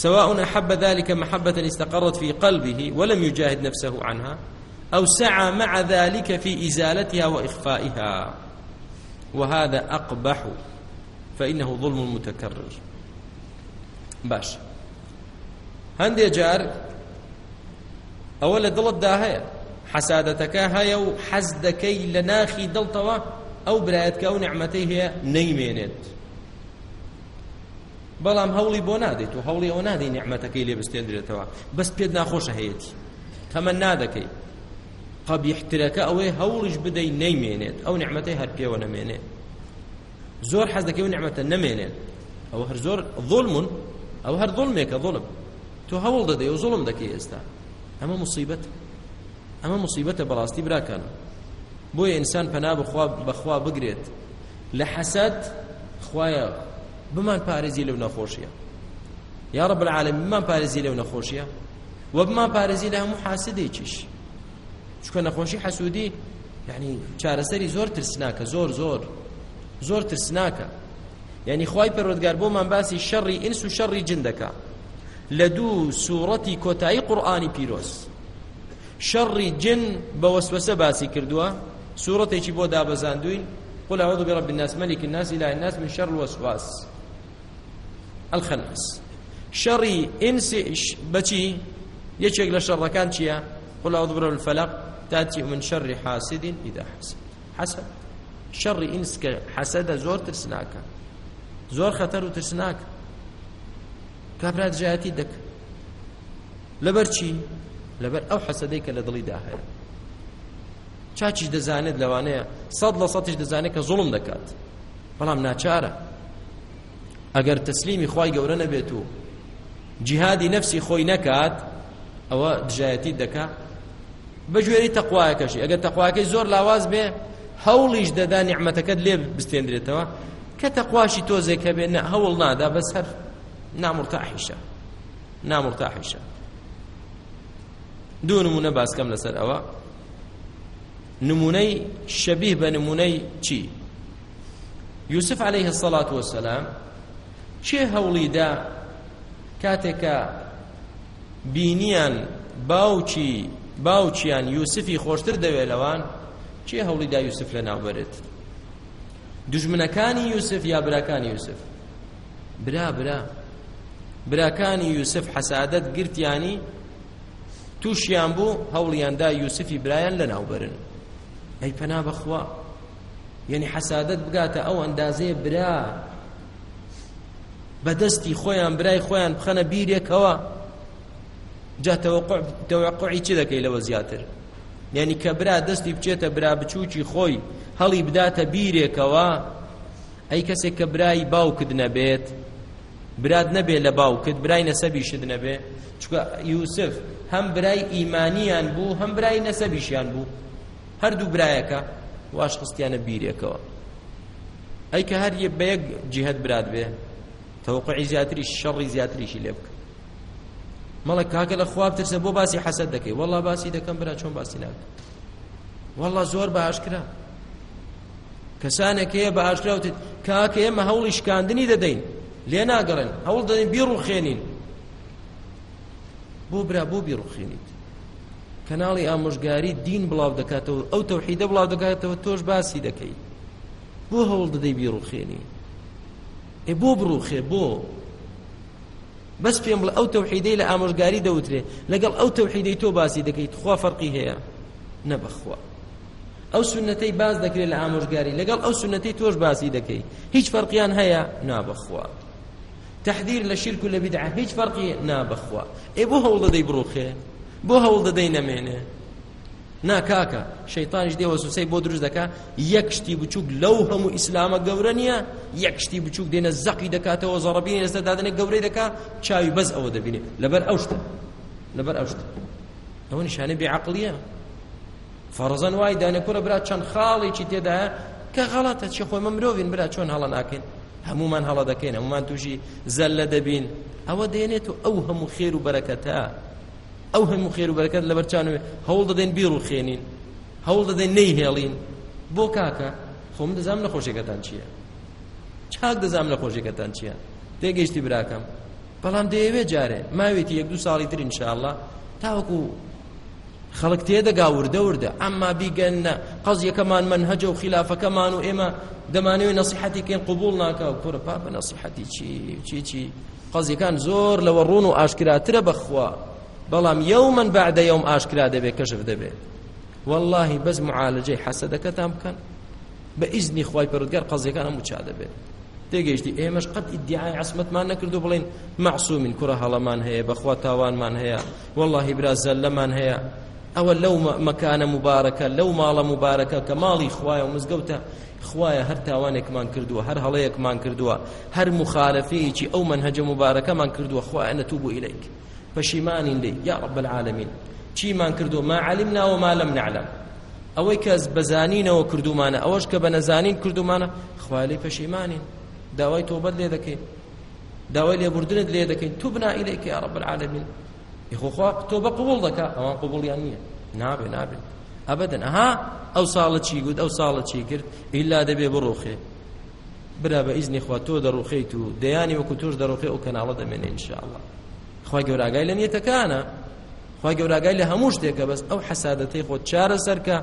سواء أحب ذلك محبة استقرت في قلبه ولم يجاهد نفسه عنها أو سعى مع ذلك في إزالتها وإخفائها وهذا أقبح فإنه ظلم متكرر باشا هەندێ جار ئەوە لە دڵتدا هەیە حەسادەتەکە هەیە و حەز دەکەی لە ناخی دڵتەوە ئەو برایەتکە و نعمەتەی هەیە نەیمێنێت بەڵام هەوڵی بۆ نادێت و هەوڵی ئەوە نادەی نعمەتەکەی لێ بستێندرێتەوە بەس پێت ناخۆشە هەیەی تەمە نادەکەی قەبیحترەکە ئەوەی هەوڵش بدەی نەیمێنێت ئەو نعمەتەی هەر پێوە نەمێنێت زۆر حەز دەکەی و نعمەتە نەمێنێت ئەوە هەر زۆر ظلمون ئەو هەر ظلمێکە ظلم تۆ هەوڵ دەدەی و زوڵم دەکەی ئێستا ئەمە مصیبەت ئەمە مصیبەتە بەڵاستی براکانە بۆیە ئینسان پەنا بخوا بەخوا بگرێت لە حەسەد خوایە بمان پارێزی لەو نەخۆشیە یا رب العالمین بمان پارێزی لەو نەخۆشیە و بمان پارێزی لە هەموو حاسدێکیش چکە نەخۆشی حەسوودی یعنی چارەسەری زۆر ترسناکە زۆر زۆر زۆر ترسناکە یعنی خوای پەروەردگار بۆمان باسی شەڕی ئینس و شەڕی جن دەکات لە دوو سوورەتی کۆتایی قورآانی پیرۆز شەڕی جن بە وەسوسە باسی کردووە سوورەتێکی بۆ دابەزاندوین قل أعوذ برب الناس ملك الناس إله الناس من شر الوسواس الخناس شر إنس بتي يشك لشر كان شيا قل أعوذ برب الفلق تأتي من شر حاسد إذا حسد حسد شر إنس حسد زور ترسناك زور خطر ترسناك کابرا دژایەتی دەک لەبەر چی لەبەر ئەو حەسەدەی کە لە دڵی داهەیە چاچیش دەزانێت لەوانەیە سەد لە سەدش دەزانێت کە زوڵم دەکات بەڵام ناچارە ئەگەر تەسلیمی خی گەورە نەبێت و جیهادی نفسی خۆی نەکات ئەوە دژایەتی دەکا بەگوێری تەقواەکەشی ئەگەر تەقواەکەی زۆر لاواز بێ هەوڵیش دەدا نیعممەتەکەت لێ بستێندرێتەوە کە تەقواشی تۆزێک هەبێ هەوڵ نادا بەس هەر نا مرتاحیشە نا مرتاحیشە دوو نمونە باسکەم لەسەر ئەوە نمونەی شەبیه بە نمونەی چی یوسف عليه الصلاة والسلام چه هەوڵی دا کاتێکە بینیان باوکی باوچیان یوسفی خۆشتر دەوێت لەوان چێ هەوڵی دا یوسف لە ناوبرێت دژمنەکانی یوسف یا براکانی یوسف برا برا براکانی یوسف حەسادەت گرتیانی تووشیان بوو هەوڵیاندا یوسفی برایان لە ناوبرن ئەی پەنا بەخوا یعنی حەسادەت بگاتە ئەو ئەندازەیە برا بەدەستی خۆیان برای خۆیان بخەنە بیرێکەوە جا تەوقعی چی دەکەی لەوە زیاتر یعنی کە برا دەستی بچێتە برا بچووکی خۆی هەڵی بداتە بیرێکەوە ئەی کەسێک کە برای باوکت نەبێت براد نەبێ لە باوکت برای نەسەبیشت نەبێ چکە یوسف هەم برای ئیمانیان بوو هەم برای نەسەبیشیان بوو هەردوو برایەکە واش خستیانە بیرێکەوە ئەی کە هەر یە بە یەک جیهت برات بێ تەوقعی زیاتری شەڕی زیاتریشی لێ بکە مەڵە کاکە لە خواب ترسە بۆ باسی حەسەد دەکەی وەڵا باسی دەکەم برا چۆن باسی ناکە وەڵا زۆر باشکرا کەسانێک هەیە بە ئاشکراوتت کاکە ئێمە هەوڵی شکاندنی دەدەین لێ ناگەڕێن هەوڵ دەدەین بیڕوخێنین بۆ برا بۆ بیڕوخێنیت کەناڵی ئامۆژگاری دین بڵاو دەکاتەوە ئەو تەوحیدە بڵاو دەکاتەوە تۆش باسی دەکەی بۆ هەوڵ دەدەی بیڕوخێنی ئێ بۆ بڕوخێ بۆ بەس پێم بڵ ئەو تەوحیدەی لە ئامۆژگاری دەوترێ لەگەڵ ئەو تەوحیدەی تۆ باسی دەکەیت خوا فەرقی هەیە نەبەخوا ئەو سنەتەی باز دەکرێت لە ئامۆژگاری لەگەڵ ئەو سنەتەی تۆش باسی دەکەی هیچ فەرقیان هەیە نابەخوا تحذير للشرك ولا بدعه هیچ فرقی نابخوا ای بو هول دای بروخه بو هول دای نمینه نا کاکە شەیتانش دێوە سوسەی بۆ دروست دەکە یەک شتی بچووک لەو هەموو ئیسلامە گەورە نییە یەک شتی بچووک دێنە زەقی دەکاتەوە زەڕبی ئێستا دادنێ گەورەی دەکا چاوی بەز ئەوە دەبینێ لەبەر ئەوشتە لەبەر ئەوشتە ئەوە نیشانە بێعقلیە فەرزەن وای دانەکورە برا چەند خاڵێکی تێدایە کە غەڵاتە چی خۆی مەمرۆڤین برا چۆن هەڵە ناکەین هەمومان هەڵە دەکەین هەمومان تووشی زەل لە دەبین ئەوە دێنێت و ئەو هەموو خێر و بەرەکەتە ئەو هەموو خێر و بەرەکەت لە بەرچانوێ هەوڵ دەدەین بیر و خێنین هەوڵ دەدەین نەیهێڵین بۆ کاکە خۆم دەزام نەخۆشیەکەتان چییە چاک دەزام نەخۆشیەکەتان چییە تێگەیشتی براکەم بەڵام دەیەوێ جارێ ماوێتی یەک دو ساڵی تر انشاءالله تاوەکو خەڵک تێدەگا وردە وردە ئەمما بیگەن نە قەزیەکەمان منهەجە و خلافەکەمان و ئێمە دەمانەوێت نسیحەتیکەین قوبول ناکە و کورە پاپە نسیحەتی چی چیچی قەزیەکان زۆر لەوە ڕوون و ئاشکراترە بەخوا بەڵام یەومەن بەعدە یەوم ئاشکرا دەبێت کەشف دەبێت واللهی بەس معالەجەی حەسەدەکەتان بکەن بە ئیزنی خی پرودگەر قەزیەکان هەموو چا دەبێت تێگەیشتی ئێمەش قەت ئیدعای عسمەتمان نەکرد و بڵین معسوومین کوڕە هەڵەمان هەیە بەخوا تاوانمان هەیە واللهی برا زەلەمان هەیە ئەوە لەو مەکانە مبارەکە لەو ماڵە مبارەکە کە ماڵی خوایە و مزگەوتە خوایە هەر تاوانێکمان کردووە هەر هەڵەیەکمان کردووە هەر مخالفەیەکی ئەو منهەجە مبارەکەمان کردووە خوایە نەتوبو ئیلەیک پەشیمانین لێ یا رب العالمین چیمان کردو ما علمنا وما لم نعلم ئەوەی کەس بەزانینەوە کردومانە ئەوەش کە بە نەزانین کردومانە خوالی پەشیمانین داوای تۆبەت لێ دەکەین داوای لێبوردنت لێ دەکەین تو بنا ئیلەیک یا رب العالمین یخۆخوا تۆبە قوبڵ دەکا ئەوان قوبڵیان نییە نابێ نابێت ئەبدەن ئەها ئەو ساڵە چی گوت ئەو ساڵە چی کرد ئیلا دەبێ بڕۆخێ برا بە ئیزنی خوا تۆ دەڕوخیت و دەیانی وەکو تۆش دەڕوخێ ئەو کەناڵە دەمێنێ ئینشاءڵە خی گەوراگای لە نیەتەکانە خی گەوراگای لە هەموو شتێکە بەس ئەو حەسادەتەی خۆت چارە سەرکە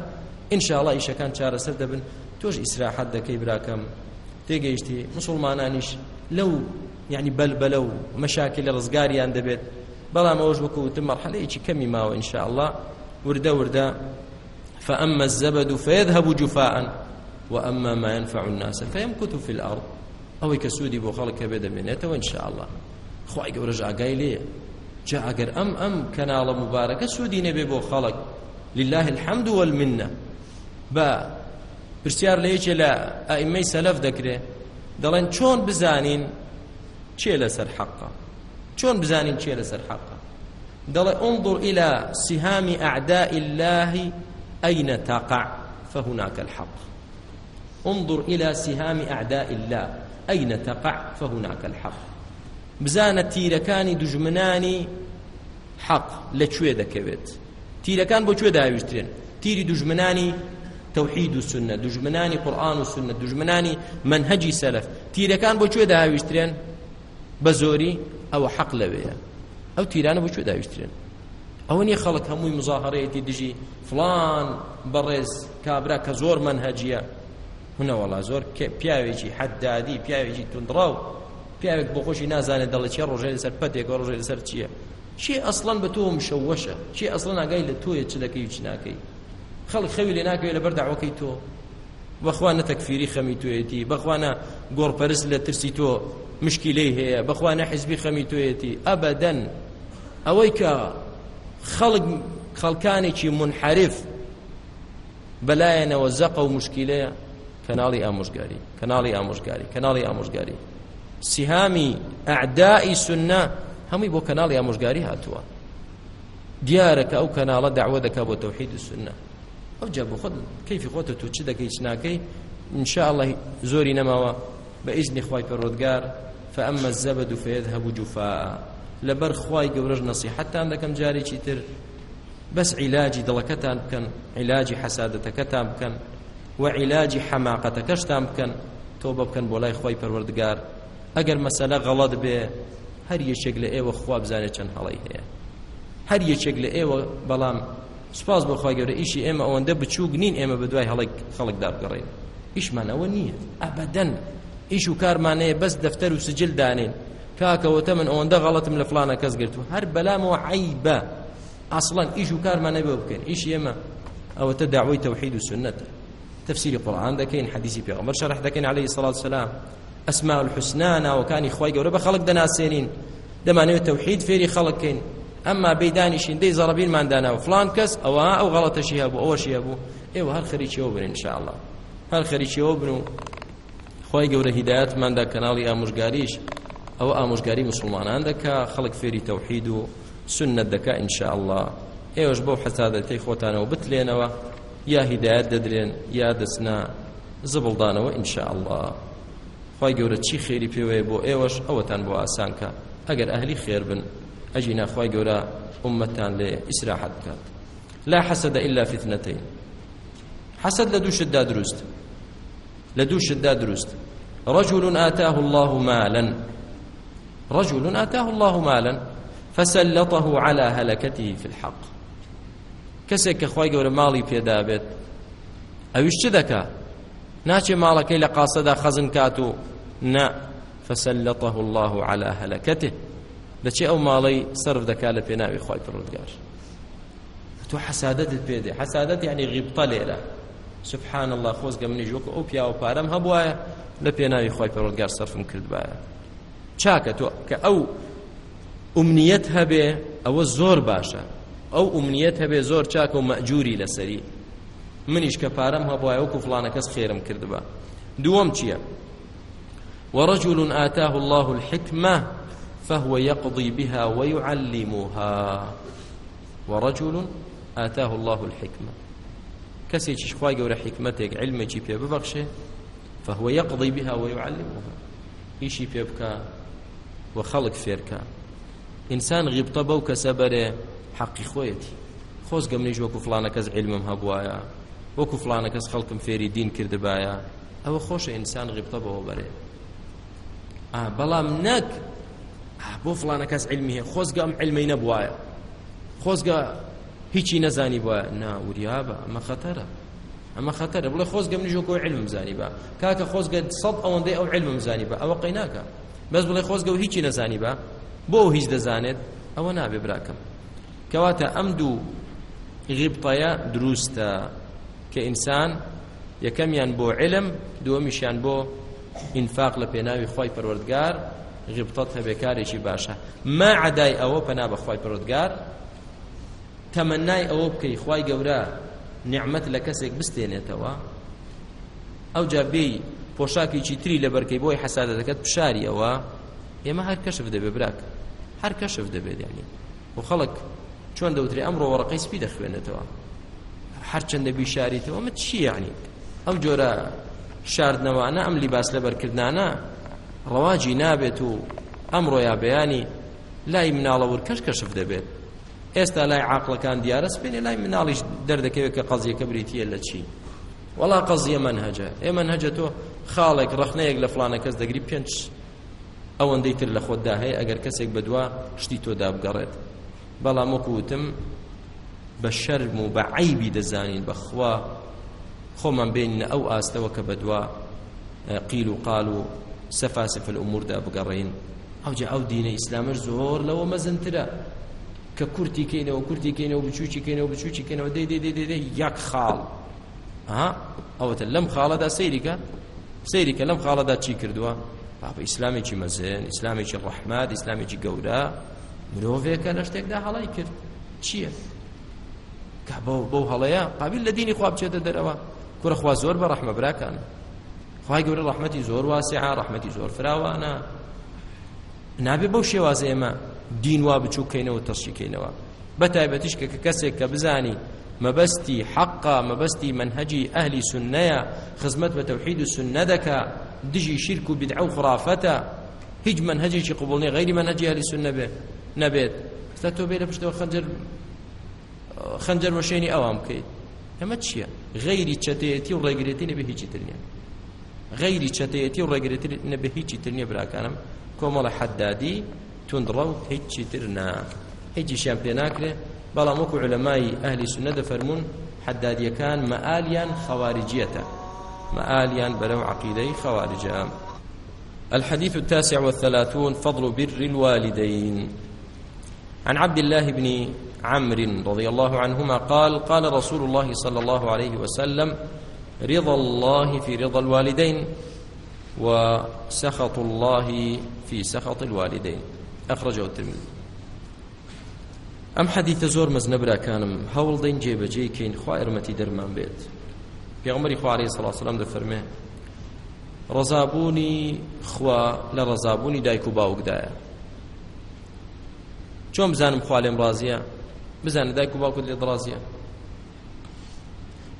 ئینشاءڵە ئیشەکان چارەسەر دەبن تۆش ئیسراحەت دەکەی براکەم تێگەیشتی مسلمانانیش لەو یعنی بەلبەلە و مەشاکل لە ڕزگاریان دەبێت بەڵام ئەوش وەکو وتم مەرحەلەیەکی کەمی ماوە ئینشاءڵە وردە وردە فأما الزبد فيذهب جفاء وأما ما ينفع الناس فيمكث في الأرض أو كسودي بو خلق بدا منته وإن شاء الله خواهي قورج أقاي ليه جاء أقر أم أم كنال مباركة سودي نبي بو خلق لله الحمد والمنة با پرسیار لە یەکێ لە ئەئیمەی سەلەف دەکرێ دەڵێن چۆن بزانین چێ لەسەر حەقا چۆن بزانین چێ لەسەر حەقا دەڵێ انظر إلى سهام أعداء الله أين تقع فهناك الحق انظر إلى سهام أعداء الله أين تقع فهناك الحق بزانە تیرەکانی دژمنانی حەق لەکوێ دەکەوێت تیرەکان بۆ کوێ داویشترێن تیری دژمنانی تەوحید و سنە دژمنانی قورآن و سنە دژمنانی منهجی سەلف تیرەکان بۆ کوێ داویشترێن بە زۆری ئەوە حەق لەوەیە ئەو تیرانە بۆ کوێ داویشترێن ئەوە نیە خەڵک هەمووی مزاهرەیەتی دژی فلان بەڕێز کابرا کە زۆر منهەجیە هونەوەڵا زۆر پیاوێکی حەدادی پیاوێکی تونندڕاو پیاوێک بۆ خۆشی نازانێت دەڵێت چی ڕۆژێ لەسەر پەتێک ڕۆژێ لەسەر چییە چی ئەسڵەن بە تۆم شەوەشە چی ئەسڵەن ئاگای لە تۆیە چ دەکەی چ ناکەی خەڵک خەوی لێ ناکەوێت لە بەرداوەکەی تۆ بەخوانە تەکفیری خەمی توێتی بەخوانە گۆڕپەرست لە ترسی تۆ مشکی لێی هەیە بەخوانە حزبی خەمی توێتی ئەبەدەن ئەوەی کە خەڵک خەڵکانێکی منحرف بەلایەنەوە زەق و مشکیلەیە کەناڵی ئامۆژگاری کەناڵی ئامۆژگاری کەناڵی ئامۆژگاری سیهامی ئەعدائی سنە هەمووی بۆ کەناڵی ئامۆژگاری هاتووە دیارەکە ئەو کەناڵە داوە دەکا بۆ تەوحید سنە ئەو جا بۆ خۆت کەیفی خۆتە تو چی دەکەی چ ناکەی ئینشاءڵی زۆری نەماوە بإذن خوي پروردگار فأما الزبد فيذهب جفاء لەبەر خوای گەورەش نەسیحەتتان دەکەم جارێکی تر بەس عیلاجی دڵەکەتان بکەن عیلاجی حەسادەتەکەتان بکەن و عیلاجی حەماقەتەکەشتان بکەن تۆ بە بکەن بۆ لای خۆی پەروەردگار ئەگەر مەسەلە غەڵەت بێ هەر یەکێک لە ئێوە خوا بزانێت چەند هەڵی هەیە هەر یەکێک لە ئێوە بەڵام سپاس بۆ خوا گەورە ئیشی ئێمە ئەوەندە بچووک نین ئێمە بەدوای هەڵێک خەڵکدا بگەڕێن ئیشمان ئەوە نییە ئەبەدەن ئیش و کارمانەیە بەس دەفتەر و سجل دانین کاکەوتە من ئەوەندە غەڵەتم لە فلانە کەس گرتو هەر بەلامەوە عیبە ئەسڵەن ئیش و کارمان نەبێ بکەین ئیش ئێمە ئەوەتە داوای تەوحید و سنەتە تفسیری قورآن دەکەین حەدیسی پێغەمبەر شەرح دەکەین عەلەیهی سەڵات سەلام ئەسما الحوسنا ناوەکانی خی گەورە بە خەڵک دەناسێنین دەمانەوێت تەوحید فێری خەڵکەین ئەمما بەیدانیشین دەی زەڕەبیرمانداناوە فلان کەس ئەوە ئەو غەڵەتەشی هەبوو ئەوەشی هەبوو ئێوە هەر خەریکیەوە برن انشاءالله هەر خەریکیەوە بن و خی گەورە هیدایەتماندا کەناڵی ئامۆژگاریش ئەوە ئامۆژگاری مسلمانان دەکا خەڵک فێری تەوحید و سنت دەکا ئینشاء الله ئێوەش بەو حەسادەتەی خۆتانەوە بتلێنەوە یا هیدایەت دەدرێن یا دەسنا زبڵدانەوە ئینشاء الله خی گەورە چی خێری پێوەیە بۆ ئێوەش ئەوەتان بۆ ئاسانکە ئەگەر ئەهلی خێر بن ئەجی ناخوای گەورە ئومەتان لێ ئیسراحەت بکات لا حەسەدە ئللا فتنەتەین حەسەد لە دووشتدا دروست لە دووشتدا دروست رجل آتاه الله مالا رجل آتاه الله مالا فسلطه على هلكته في الحق کەسێک کە خی گەورە ماڵی پێدابێت ئەویش چ دەکا ناچێ ماڵەکەی لە قاسەدا خەزم کات و نە فسلطه الله على هلكته دەچێ ئەو ماڵی سرف دەکا لە پێناوی خی پڕودگار تۆ حەسادەتت پێدێ حەسادەت یعنی غیبتە لێرە سبحان الله خۆزگە منیش وەکو ئەو پیاوە پارەم هەبواە لە پێناوی خی پەرۆدگار سەرفم کردبایە چاکە تۆ کە ئەو ئومنیەت هەبێ ئەوە زۆر باشە ئەو ئومنیەت هەبێ زۆر چاکە و مەجووری لەسەری منیش کە پارەم هەبواە وەکو فلانە کەس خێرم کردبە دووەم چییە ورجل آتاه الله الحكمة فهو يقضي بها ويعلمها ورجل آتاه الله الحكمة كسي شخواي قول حكمتك علمك بيببخشه فهو يقضي بها ويعلمها إيشي بيبكى و خەڵک فێرکە ئینسان غیبتە بەو کەسە بەرێ حەقی خۆیەتی خۆزگەم نیش وەکو فلانە کەس علمم هەبوایە وەکو فلانە کەس خەڵکم فێری دین کردبایە ئەوە خۆشە ئینسان غیبتە بەوە بەرێ بەڵام نەک بۆ فلانە کەس علمی هەیە خۆزگە ئەم علمەی نەبوایە خۆزگە هیچی نەزانی بە ناوریابە ئەمە خەتەرە ئەمە خەتەرە بڵێ خۆزگەم نیژۆ کۆی علمم زانی بە کاکە خۆزگە سەد ئەوەندەی ئەو علمم زانی بە ئەوە قەیناکە بەس بڵێ خۆزگە و هیچی نەزانی بە بۆ هیچ دەزانێت ئەوە نابێ براکەم کەواتە ئەم دوو غیبتەیە دروستە کە ئینسان یەکەمیان بۆ علم دووەمیشیان بۆ ئینفاق لە پێناوی خی پەروەردگار غیبتەت هەبێ کارێکی باشە ما عدای ئەوە پەنا بە خی پەروەردگار تەمەنای ئەوە بکەی خی گەورە نعممەت لە کەسێک بستێنێتەوە ئەو جابێ پۆشاکێکی تری لە بەرکەی بۆی حەسادە دەکەت پشاری ئەوە ئێمە هەر کەشف دەبێ براک هەر کەشف دەبێت ینی و خەڵک چۆن دەوتری ئەمڕۆ وەڕقەی سپی دەخوێنێتەوە هەرچەندە بیشاریتەوە مە چی یعنی ئەم جۆرە شاردنەوانە ئەم لیباس لە بەرکردانە ڕەواجی نابێت و ئەمڕۆیا بەیانی لای مناڵەور کەش کەشف دەبێت ئێستا لای عاقلەکان دیارە سپێنێ لای مناڵیش دەردەکەوێت کە قەزیەکە بریتە لە چی وەڵا قەزیە منهەجە ئێمە منهەجە تۆ خاڵێک ڕخنەیەک لە فلانە کەس دەگری پێنج ئەوەندەی تر لە خۆتدا هەیە ئەگەر کەسێک بەدوا شتی تۆدا بگەڕێت بەڵام وەکووتم بە شەرم و بە عیبی دەزانین بەخوا خۆمان بینە ئەو ئاستەوە کە بەدوا قیل و قال و سەفاسف الأموردا بگەڕین ئەوجا ئەو دینە ئیسلامش زۆر لەوە مەزنترە کە کورتی کەینەوە کورتی کەینەوە بچووکی کەینەوە بچووکی کەینەوە دەی دەی دەی دەی یەک خاڵ ئەوەتە لەم خاڵەدا سەیریکە سەیری کە لەم خاڵەدا چی کردووە پاپە ئیسلامێکی مەزن ئیسلامێکی ڕەحمات ئیسلامێکی گەورە مرۆڤێکە لە شتێکدا هەڵی کرد چییە کە بەو بەو هەڵەیە قابل لە دینی خواب بچێتە دەرەوە کوڕە خوا زۆر بە ڕەحمە براکان خوای گەورە ڕەحمەتی زۆر واسعە ڕەحمەتی زۆر فراوانە نابێ بەو شێوازە ئێمە دین وا بچووکەینەوە تەشیکەینەوە بە تایبەتیش کە کەسێک کە بزانی مەبەستی حەقا مەبەستی منهجی ئەهلی سنەیە خزمەت بە تەوحید و سنە دەکا دژی شرک و بدع و خرافەتە هیچ منهجێکی قبول نیە غەیری منهجی ئەهلی سنە بێ نەبێت ئێستا تۆ بێ لە پشتەوە خەنجەر خەنجەر وەشێنی ئەوام بکەیت ئەمە چییە غەیری چەتەیەتی و ڕێگرێتی نەبێ هیچی تر نییە غەیری چەتەیەتی و ڕێگرێتی نەبێ هیچی تر نییە براکانم کۆمەڵە حەدادی تونندڕە و هیچی تر نا هیچی شیان پێ ناکرێت بەڵام وەکو علەمای ئەهلی سنە دەفەرمون حەدادیەکان مەعالیان خەواریجیەتە مەعالیان بەرەو عەقیدەی خەواریجە الحديث التاسع والثلاثون فضل بر الوالدين عن عبد الله بن عمرو رضي الله عنهما قال قال رسول الله صلى الله عليه وسلم رضا الله في رضا الوالدين وسخط الله في سخط الوالدين أخرجه الترمذي ئەم حەدیتە زۆر مەزنە براکانم هەوڵ دەین جێبەجێ کەین خوا ئەرمەتی دەرمان بێت پێغمەری خوارێ سەڵاسەلام دەفەرمێ ڕەزابوونی خوا لە ڕەزابوونی دایک و باوکدایە چۆن بزانم خوا لێم ڕازیە بزانە دایک و باوکت لێ درازیە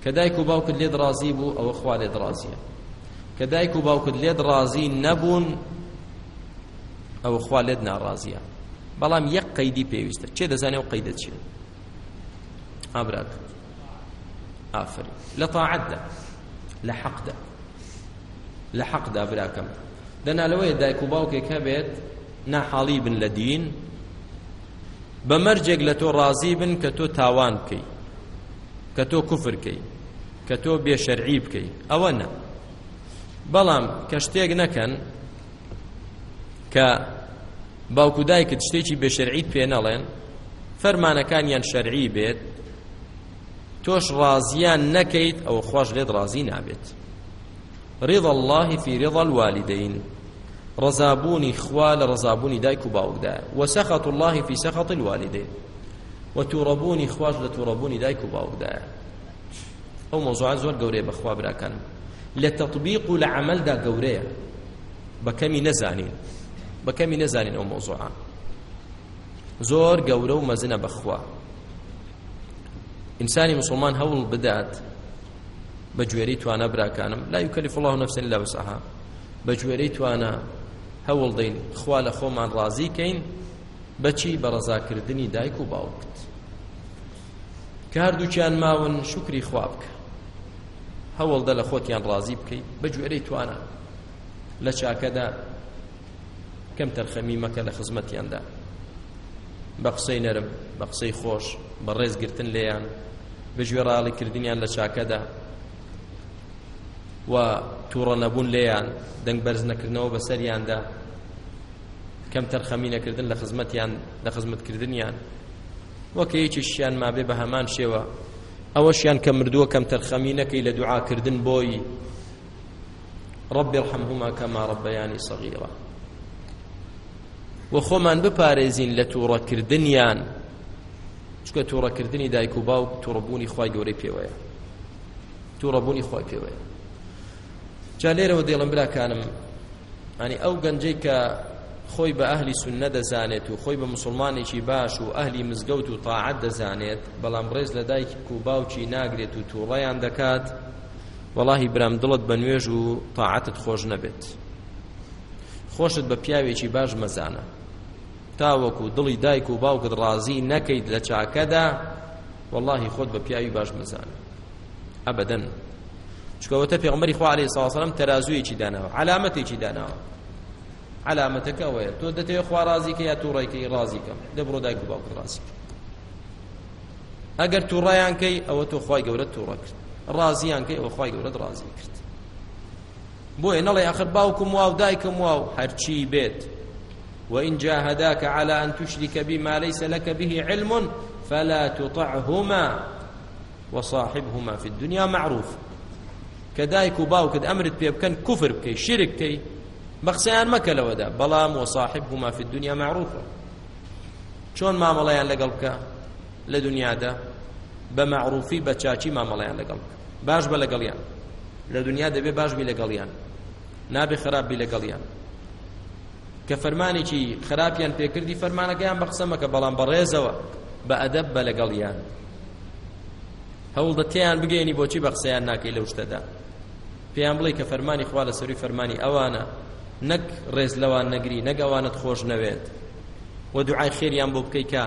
کە دایک و باوکت لێ درازی بوو ئەوە خوا لێ درازیە کە دایک و باوکت لێ درازی نەبوون ئەوە خوا لێت ناڕازیە بەڵام یەک قەیدی پێویستە چێ دەزانێ و قەیدە چیە ئابرات ئافرین لە تاعەتدا لە حەقدا لە حەقدا براکەم دەنا لەوەیە دایک و باوکێک هەبێت ناحاڵی بن لە دین بە مەرجێک لە تۆ ڕازی بن کە تۆ تاوان بکەی کە تۆ کوفر بکەی کە تۆ بێشەرعی بکەی ئەوە نە بەڵام کە شتێک نەکەن کە باوکو دایکت شتێکی بێشەرعیت پێ نەڵێن فەرمانەکانیان شەرعی بێت تۆش ڕازیان نەکەیت ئەوە خۆش لێت ڕازی نابێت ڕێضا الله فی ڕێضا الوالدین ڕزابوونی خوا لە ڕزابوونی دایک و باوکدایە وەسەخەت الله فی سەخەت الوالدین و تووڕەبوونی خواش لە تووڕەبوونی دایک و باوکدایە ئەو مۆزوعات زۆر گەورەیە بەخوا براکەن لە تەطبیق و لە عەمەلدا گەورەیە بە کەمی نەزانین بەکەمی نەزانین ئەو مۆزوعە زۆر گەورە و مەزنە بەخوا ئینسانی مسلمان هەوڵ بدات بە گوێرەی توانە براکانم لا یکەلیف الله نەفسن لە وسەها بە گوێرەی توانە هەوڵ دەین خوا لە خۆمان ڕازی کەین بەچی بە ڕەزاکردنی دایک و باوکت کە هەردووکیان ماون شکری خوا بکە هەوڵدە لە خۆتیان ڕازی بکەیت بە گوێرەی توانە لە چاکەدا کەم تەرخەمی مەکە لە خزمەتیاندا بە قسەی نەرم بە قسەی خۆش بە ڕێزگرتن لێیان بژێڕاڵیکردنیان لە چاکەدا و تووڕە نەبوون لێیان دەنگ بەرز نەکردنەوە بە سەریاندا کەم تەرخەمی نەکردن لە خزمەتیان لە خزمەتکردنیان وەکە هیچیشیان مابێ بە هەمان شێوە ئەوەشیان کە مردووە کەم تەرخەمی نەکەی لە دوعاکردن بۆی ڕب ارحمهما كما ربياني صغيرا و خۆمان بپارێزین لە تووڕەکردنیان چکە تووڕەکردنی دایک و باوک تووڕەبوونی خی گەورەی پێوەیە تووڕەبوونی خی پێوەیە جا لێرەوە دێڵم براکانم ئەنی ئەو گەنجەی کە خۆی بە ئەهلی سنە دەزانێت و خۆی بە مسلمانێکی باش و ئەهلی مزگەوت و تاعات دەزانێت بەڵام ڕێز لە دایک و باوکی ناگرێت و تووڕەیان دەکات وەڵاهی برام دڵت بە نوێژ و تاعاتت خۆش نەبێت خۆشت بە پیاوێکی باش مەزانە تاوەکو دڵی دایک و باوکت ڕازی نەکەیت لە چاکەدا واللهی خۆت بە پیاوی باش مەزانە ئەبدەن چکەوەتە پێغمەری خوا عليه ساسەرم تەرازویەکی داناوە علامەتێکی داناوە علامەتەکە ئەوەیە تۆ دەتەوێت خوا ڕازیکە یا تووڕێکەی ڕازیکەم دەبڕۆ دایک و باوکت ڕازیکە ئەگەر تووڕایان کەی ئەوە تۆ خی گەورە تووڕە کرد ڕازیان کەی ئەوە خی گەورە ڕازی کرد بۆیە نەڵێ ئەخر باوکم واو دایکم واو هەرچی بێت وإن جاهداك على أن تشرك بما ليس لك به علم فلا تطعهما وصاحبهما في الدنيا معروف كدايك وباوكد أمرت بيبكن كفر بكي شرك كي بەخسەیان مەکەلەوە دا بەڵام وەساحب هما في الدنيا معروفە چۆن مامەڵەیان لەگەڵ بکە لە دنیادا بە معروفی بە چاچی مامەڵەیان لەگەڵ باش بە لەگەڵیان لە دنیا دەبێ باش بی لەگەڵیان نابێ خراپبی لەگەڵیان کە فەرمانێکی خراپیان پێکردی فەرمانەکەیان بە قسەمەکە بەڵام بەڕێزەوە بە ئەدەب بە لەگەڵیان هەوڵ دەتیان بگەێنی بۆچی بە قسەیان ناکەی لەو شتەدا پێیان بڵێ کە فەرمانی خوا لە سەروی فەرمانی ئەوانە نەک ڕێز لەوان نەگری نەگەوانت خۆش نەوێت و دوعای خێریان بۆ بکەی کە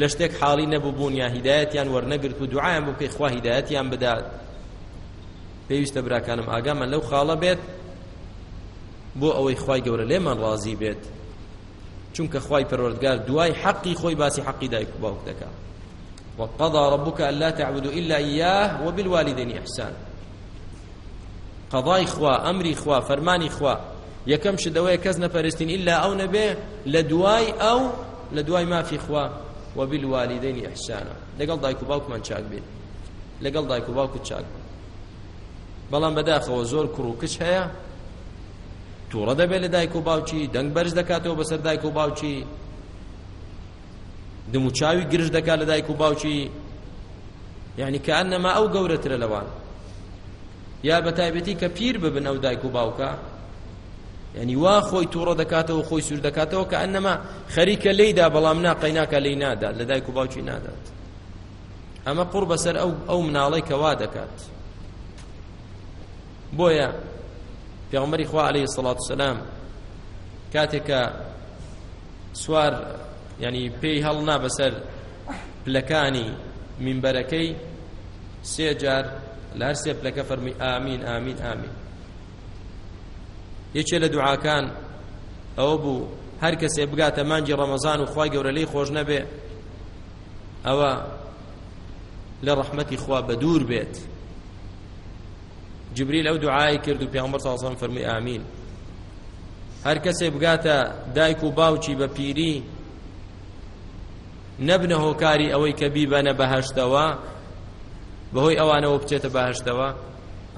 لە شتێک حاڵی نەبووبوون یا هیدایەتیان وەرنەگرت و دوعایان بۆ بکەی خوا هیدایەتیان بدات پێویستە براکانم ئاگامە لەو خاڵە بێت بۆ ئەوەی خی گەورە لێمان ڕازی بێت چونکە خی پەروەردگار دوای حەقی خۆی باسی حەقی دایک و باوک دەکات وقضى ربك ألا تعبدوا إلا إياه وبالوالدين إحسان قضاي خوا أمري خوا فرماني خوا يكم شدوية كزنا فارستين إلا أو نبي لدواي أو لدواي ما في خوا وبالوالدين إحسانا لقل دايكو باوك من شاك بيت لقل دايكو باوك تشاك بلان بداخو زور كرو كش هيا تووڕە دەبێت لە دایک و باوچی دەنگ بەرز دەکاتەوە بەسەر دایک و باوچی دموچاوی گرژ دەکات لە دایک و باوچی یعنی کەئەنەما ئەو گەورەترە لەوان یا بە تایبەتی کە پیر ببن ئەو دایک و باوکە یعنی وا خۆی تووڕە دەکاتەوە خۆی سوور دەکاتەوە کە ئەنەما خەریکە لێیدا بەڵام ناقەی ناکە لێی نادات لە دایک و باوکی نادات ئەمە قوڕ بەسەر ئەو ئەو مناڵی کەوا دەکات بۆیە پێغمبەری خوا عليه الصلاة والسلام کاتێکە سوار ینی پێی هەڵنا بەسەر پلەکانی منبەرەکەی سێ جار لە هەر سێ پلەکە فەرمی ئامین ئامین ئامین یەکێ لە دوعاکان ئەوە بوو هەر کەسێ بگاتە مانجی ڕەمەزان و خوای گەورە لی خۆش نەبێ ئەوە لە ڕەحمەتی خوا بە دوور بێت جبریل ئەو دوعای کرد و پێغمبەر ساسم فەرمی ئامین هەر کەسێ بگاتە دایک و باوکی بە پیری نەبنە هۆکاری ئەوەی کە بیبەنە بەهشتەوە بەهۆی ئەوانەوە بچێتە بەهشتەوە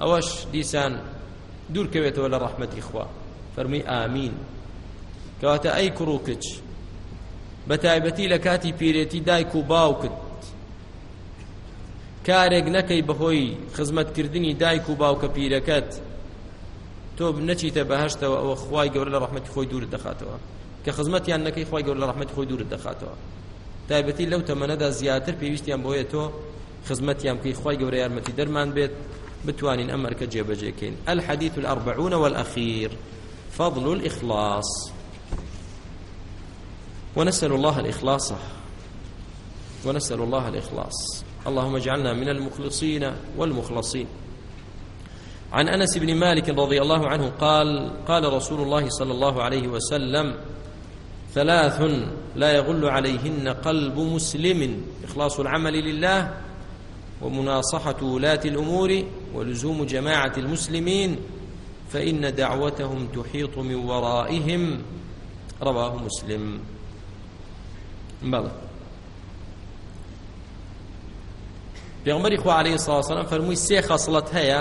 ئەوەش دیسان دوورکەوێتەوە لە ڕەحمەتی خوا فەرمی ئامین کەواتە ئەی کوڕ و کچ بە تایبەتی لە کاتی پیرێتی دایک و باوکت کارێک نەکەی بەهۆی خزمەتکردنی دایک و باوکە پیرەکەت تۆ نەچیتە بەهشتەوە ئەوە خی گەورە لە ڕحمەتی خۆی دوور دەخاتەوە کە خزمەتیان نەکەی خی گەور لە ڕحمەتی خۆی دوور دەخاتەوە تایبەتی لەو تەمەنەدا زیاتر پێویستیان بۆیە تۆ خزمەتیان بکەی خی گەورە یارمەتی دەرمان بێت بتوانین ئەمەرکە جێبەجێکەین الحديث الأربعون والأخير فضل الإخلاص ونسأل الله الإخلاص ونسأل الله الإخلاص اللهم اجعلنا من المخلصين والمخلصين عن أنس بن مالك رضي الله عنه قال قال رسول الله صلى الله عليه وسلم ثلاث لا يغل عليهن قلب مسلم إخلاص العمل لله ومناصحة ولاة الأمور ولزوم جماعة المسلمين فإن دعوتهم تحيط من ورائهم رواه مسلم بلى پێغمبەری خوا عەلەیهی سەڵاسەلەم فەرمووی سێ خەسڵەت هەیە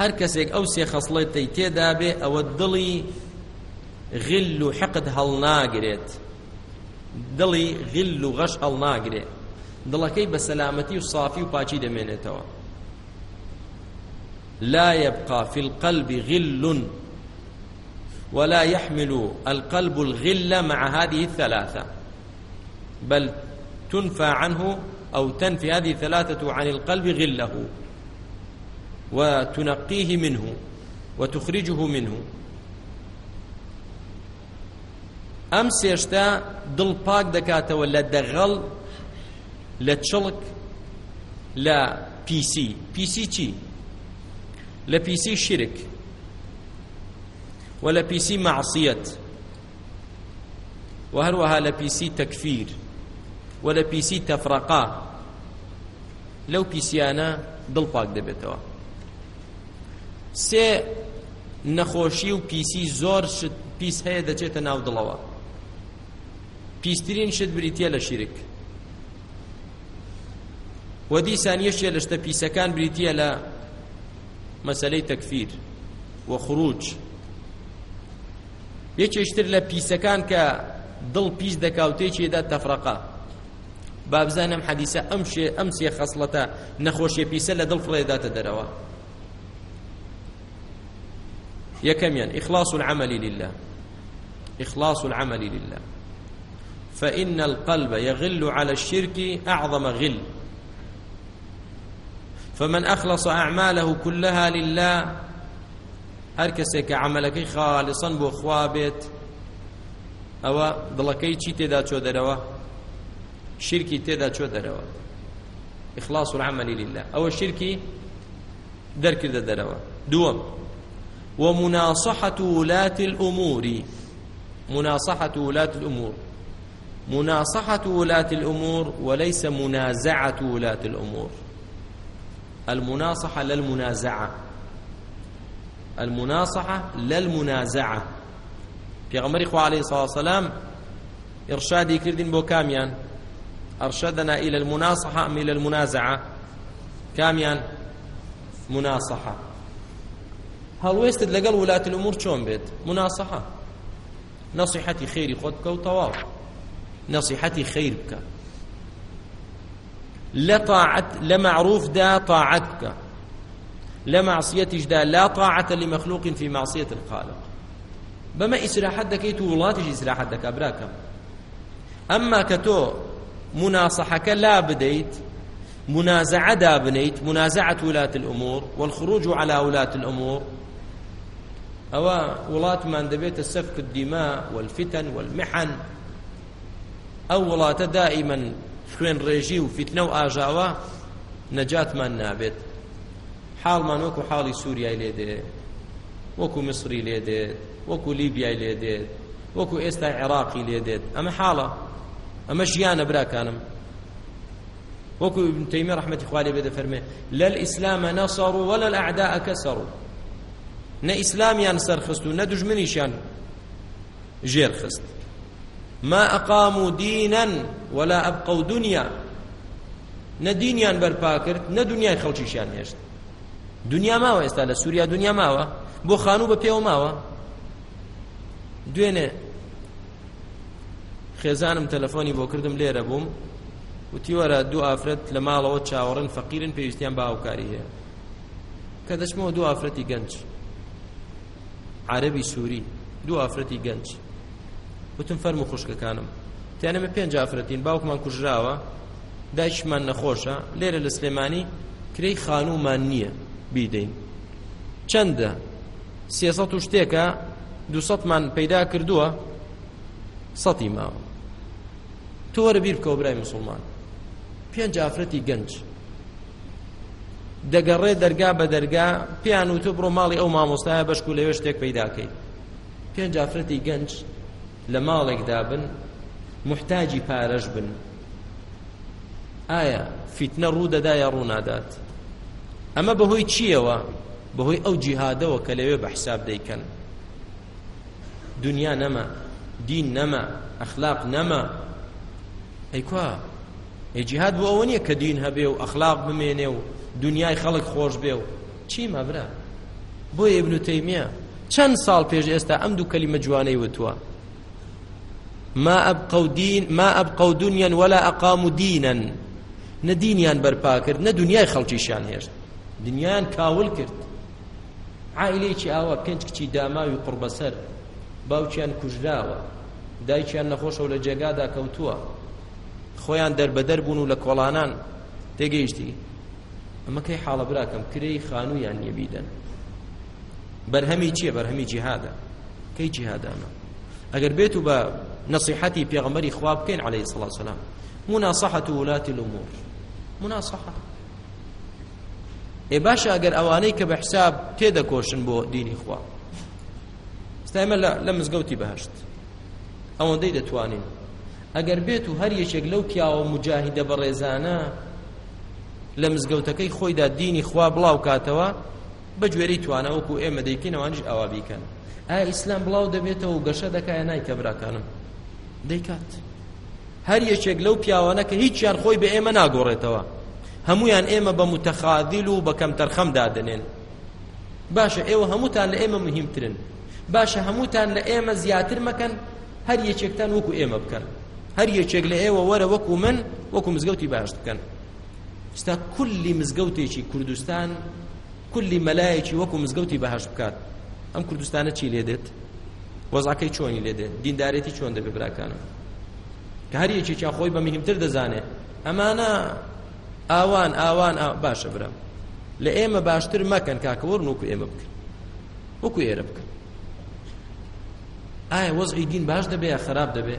هەر کەسێک ئەو سێ خەسڵەتەی تێدا بێ ئەوە دڵی غل و حقد هەڵناگرێت دڵی غل و غەش هەڵناگرێت دڵەکەی بە سەلامەتی و صافی و پاچی دەمێنێتەوە لا يبقى في القلب غل ولا يحمل القلب الغل مع هذه الثلاثة بل تنفى عنه أو تنفي هذه الثلاثة عن القلب غله وتنقيه منه وتخرجه منه ئەم سێشتا دڵ پاک دەکاتەوە لە دەغەڵ لە چڵک لە پیسی پیسی چی؟ لە پیسی شرک و لە پیسی معسیەت و هەروەها لە پیسی تەکفیر و لە پیسی تەفرەقا لەو پیسیانە دڵ پاک دەبێتەوە سێ نەخۆشی و پیسی زۆر شت پیس هەیە دەچێتە ناو دڵەوە پیسترین شت بریتە لە شیرک و دیسان یەشێ لە شتە پیسەکان بریتە لە مەسلەی تەکفیر و خروج یەکێشتر لە پیسەکان کە دڵ پیس دەکاوتێکێدا تەفرەقە با بزانم حەدیثە ئەم شێ ئەم سێ خەسڵەتە نەخۆشیە پیسە لە دڵ فڵێداتە دەرەوە يكميا إخلاص العمل لله إخلاص العمل لله فإن القلب يغل على الشرك أعظم غل فمن أخلص أعماله كلها لله هركسك عملك خالصا بخوابت أو ضلكي تشيتي دا تشودروا شرکی تێدا چۆ دەرەوە ئیخلاص و عملی لله ئەوە شرکی دەرکردە دەرەوە دووەم ومناصحة ولاة الأمور مناصحة ولاة الأمور مناصحة ولاة الأمور وليس منازعة ولاة الأمور المناصحة للمنازعة المناصحة للمنازعة في غمر عليه الصلاة والسلام إرشادي كردين بو كاميان أرشدنا إلى المناصحة أم إلى المنازعة كاميان مناصحة هل ويستد لقل ولاة الأمور شون بيت مناصحة نصيحتي خيري خود بك وطواب نصيحتي خير بك لطاعت لمعروف دا طاعتك لمعصيتش دا لا طاعة لمخلوق في معصية الخالق بما إسراحت دكيت ولاتش إسراحت دكا براكم ئەمما کە تۆ مناصحەکە لا بدەیت منازعة دابنيت منازعة ولاة الأمور والخروج على ولاة الأمور أو ولاة من دبيت سفك الدماء والفتن والمحن أو ولاة دائما خوين ريجي وفتنة وآجاوة نجاة من نابت حال من وكو حالي سوريا ليدي وكو مصري ليدي وكو ليبيا ليدي وكو إستا عراقي ليدي أما حاله ئەمە ژیانە براکانم وەکو ابن تەیمی ڕەحمەتی خوا لێ بێ دەفەرمێ لە ئیسلامە نەسەڕوا وەلە العەعدا ئەکەسەڕوا نە ئیسلامیان سەرخست و نە دوژمنیشیان ژێرخست ما ئەقاموا دینا ولا ئەبقەو دنیا نە دینیان بەرپا کرد نە دنیای خەڵکیشیان هێشت دنیا ماوە ئێستا لە سووریا دنیا ماوە بۆ خانوو بە پێوە ماوە دوێنێ خێزانم تەلەفۆنی بۆ کردم لێرە بووم وتی وەرە دوو ئافرەت لە ماڵەوە چاوەڕن فەقیرن پێویستیان باوکاری هەیە کە دەچمەوە دوو ئافرەتی گەنج عەرەبی سووری دوو ئافرەتی گەنج وتم فەرمو خوشکەکانم تیانەمە پێنج ئافرەتین باوکمان کوژراوە دایشمان نەخۆشە لێرە لە سلێمانی کرەی خانوومان نییە بیدەین چەندە سێسە و شتێکە دووسەمان پەیدا کردووە سەتی ماوە تۆ وەرە بیر بکەوە برای مسلمان پێنج ئافرەتی گەنج دەگەڕێ دەرگا بە دەرگا پێیان و تۆ بڕۆ ماڵی ئەو مامۆستایە بەشک و لەوێ شتێک پەیداکەی پێنج ئافرەتی گەنج لە ماڵێکدا بن محتاجی پارەش بن ئایا فیتنە ڕوو دەدایە ڕوو نادات ئەمە بەهۆی چییەوە بەهۆی ئەو جیهادەوە کە لەوێ بە حساب دەیکەن دنیا نەما دین نەما ئەخلاق نەما ئەیکوا ئەجیهات بۆ ئەوە نییە کە دین هەبێ و ئەخلاق بمێنێ و دنیای خەڵک خۆش بێ و چی مەبرا بۆ ئێبن و تەیمە چەند ساڵ پێش ئێستا ئەم دوو کەلیمە جوانەی وتووە ما ئەبقەو دین ما ئەبقەو دنیان وەلا ئەقام و دینەن نە دینیان بەرپا کرد نە دنیای خەڵکیشان هێشت دنیایان کاول کرد عائلەیەکی ئاوا پێنج کچی داماوی قڕبەسەر باوچیان کوژراوە دایکیان نەخۆشە و لە جێگادا کەوتووە خۆیان دەربەدەر بوون و لە کۆڵانان تێگەیشتی ئەمە کەی حاڵە براکەم کرەی خانوویان نییە بیدەن بەرهەمی چییە بەرهەمی جیهادە کەی جیهادانە ئەگەر بێت و بە نصيحتي بيغمري خواب كين عليه الصلاة والسلام مناصحة ولاة الأمور مناصحة اي باشا اگر اواني كه بحساب تيدا كوشن بو ديني خوا استعمل لمزقوتي بهشت او ديدا توانين ئەگەر بێت و هەر یەکێک لەو پیاوە مجاهیدە بە ڕێزانە لە مزگەوتەکەی خۆیدا دینی خوا بڵاو کاتەوە بەگوێری توانەوەکو ئێمە دەیکەینەوانش ئەوا بیکەن ئایا ئیسلام بڵاو دەبێتەوە و گەشە دەکایە نای کەبراکانم دەیکات هەر یەکێک لەو پیاوانە کە هیچیان خۆی بە ئێمە ناگۆڕێتەوە هەمویان ئێمە بە متەخادیل و بە کەم تەرخەم دادنێن باشە ئێوە هەمووتان لە ئێمە مهمترن باشە هەمووتان لە ئێمە زیاتر مەکەن هەر یەکێکتان وەکو ئێمە بکەن هەر یەکێک لە ئێوە وەرە وەکو من وەکو مزگەوتی باشت بکەن ستا کولی مزگەوتێکی کوردستان کولی مەلایەکی وەکو مزگەوتی بەهاش بکات ئەم کوردستانە چی لێ دێت وەزعەکەی چۆنی لێ دێت دیندارێتی چۆن دەبێ براکانم کە هەر یەکێکیا خۆی بە مهمتر دەزانێت ئەمانە ئاوان ئاوان باشە برم لە ئێمە باشتر مەکەن کاکەوەرن وەکو ئێمە بکەن وەکو ئێرە بکەن ئایا وەزعی دین باش دەبێ یا خراب دەبێ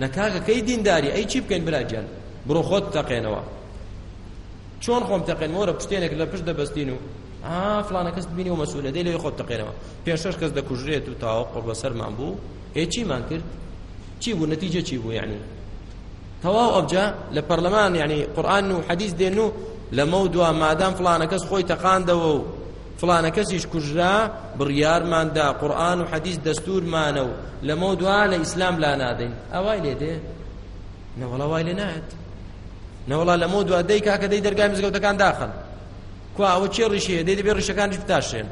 نەکاکەکەی دینداری ئەی چی بکەین براجان بڕۆ خۆت تەقێنەوە چۆن خۆم تەقێن وەرە پشتێنێک لە پشت دەبەستین و ئا فلانە کەس ببینی و مەسوولە دەی لەوێ خۆت تەقێنەوە پێ شەش کەس دەکوژرێت و تاوە قڕ بەسەرمان بوو ئێ چیمان کرد چی بوو نەتیجە چی بوو یعنی تەواو ئەبجا لە پەرلەمان یعنی قورآن و حەدیث دێن و لە مەودووە مادام فلانە کەس خۆی تەقاندەوە و فلانە کەسیش کوژرا بڕیارماندا قورآن و حەدیث دەستورمانە و لەمە دوا لە ئیسلام لا نادەین ئەوای لێ دێ نەوەڵا وای لێ نایەت نەوەڵا لەمە دوا دەی کاکە دەی دەرگای مزگەوتەکان داخن کو ئەوە چێ ڕیشەیە دەی دەبێ ڕیشەکانیش بتاشێن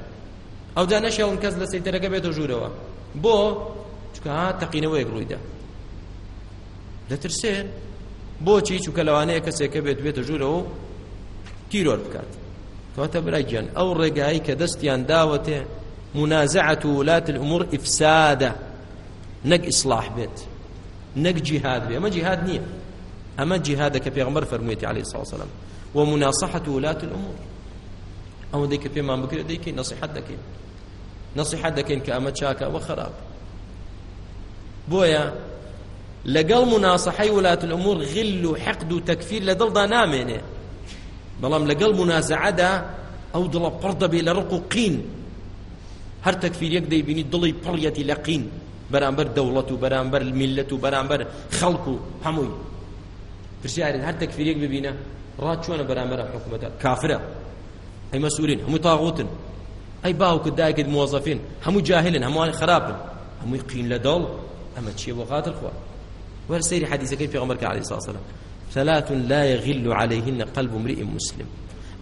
ئەوجا نەشێون کەس لە سەیتەرەکە بێتە ژوورەوە بۆ چکە تەقینەوەیەک ڕوویدا دەترسێن بۆچی چووکە لەوانەیە کەسێکە بێت بێتە ژوورەوە تیرۆر بکات کەواتە برای گیان ئەو ڕێگایی کە دەستیان داوەتێ منازعة ولاة الأمور إفسادة نەک ئیسلاح بێت نەک جیهاد بێ ئەمە جیهاد نییە ئەمە جیهادە کە پێغمبەر فەرموویەتی عليه الصلاة والسلام ومناصحة ولاة الأمور ئەو دەی کە پێمان بکرێت دەیکەین نەسیحەت دەکەین نەسیحەت دەکەین کە ئەمە چاکە ئەوە خراپ بۆیە لەگەڵ مناسەحەی ولاة الأمور غل و حەقد و تەکفیر لە دڵدا نامێنێ بەڵام لەگەڵ منازعەدا ئەو دڵە پڕ دەبێ لە ڕق و قین هەر تەکفیرەک دەیبینی دڵی پڕیەتی لە قین بەرامبەر دەوڵەت و بەرامبەر میلەت و بەرامبەر خەڵک و هەمووی پرسیارن هەر تەکفیرێک ببینە ڕات چۆنە بەرامبەر حکوومەتە کافرە ئەی مەسوورین هەموو تاغوتن ئەی باوکت دایکت مۆزەفین هەموو جاهلن هەمووان خراپن هەمووی قین لە دڵ ئەمە چیە بۆ خاتر خوا وەرسەیری حەدیثەکەی پێغەمبەر کە عەلەیهی سەڵام ثلاث لا يغل عليهن قلب امرئ مسلم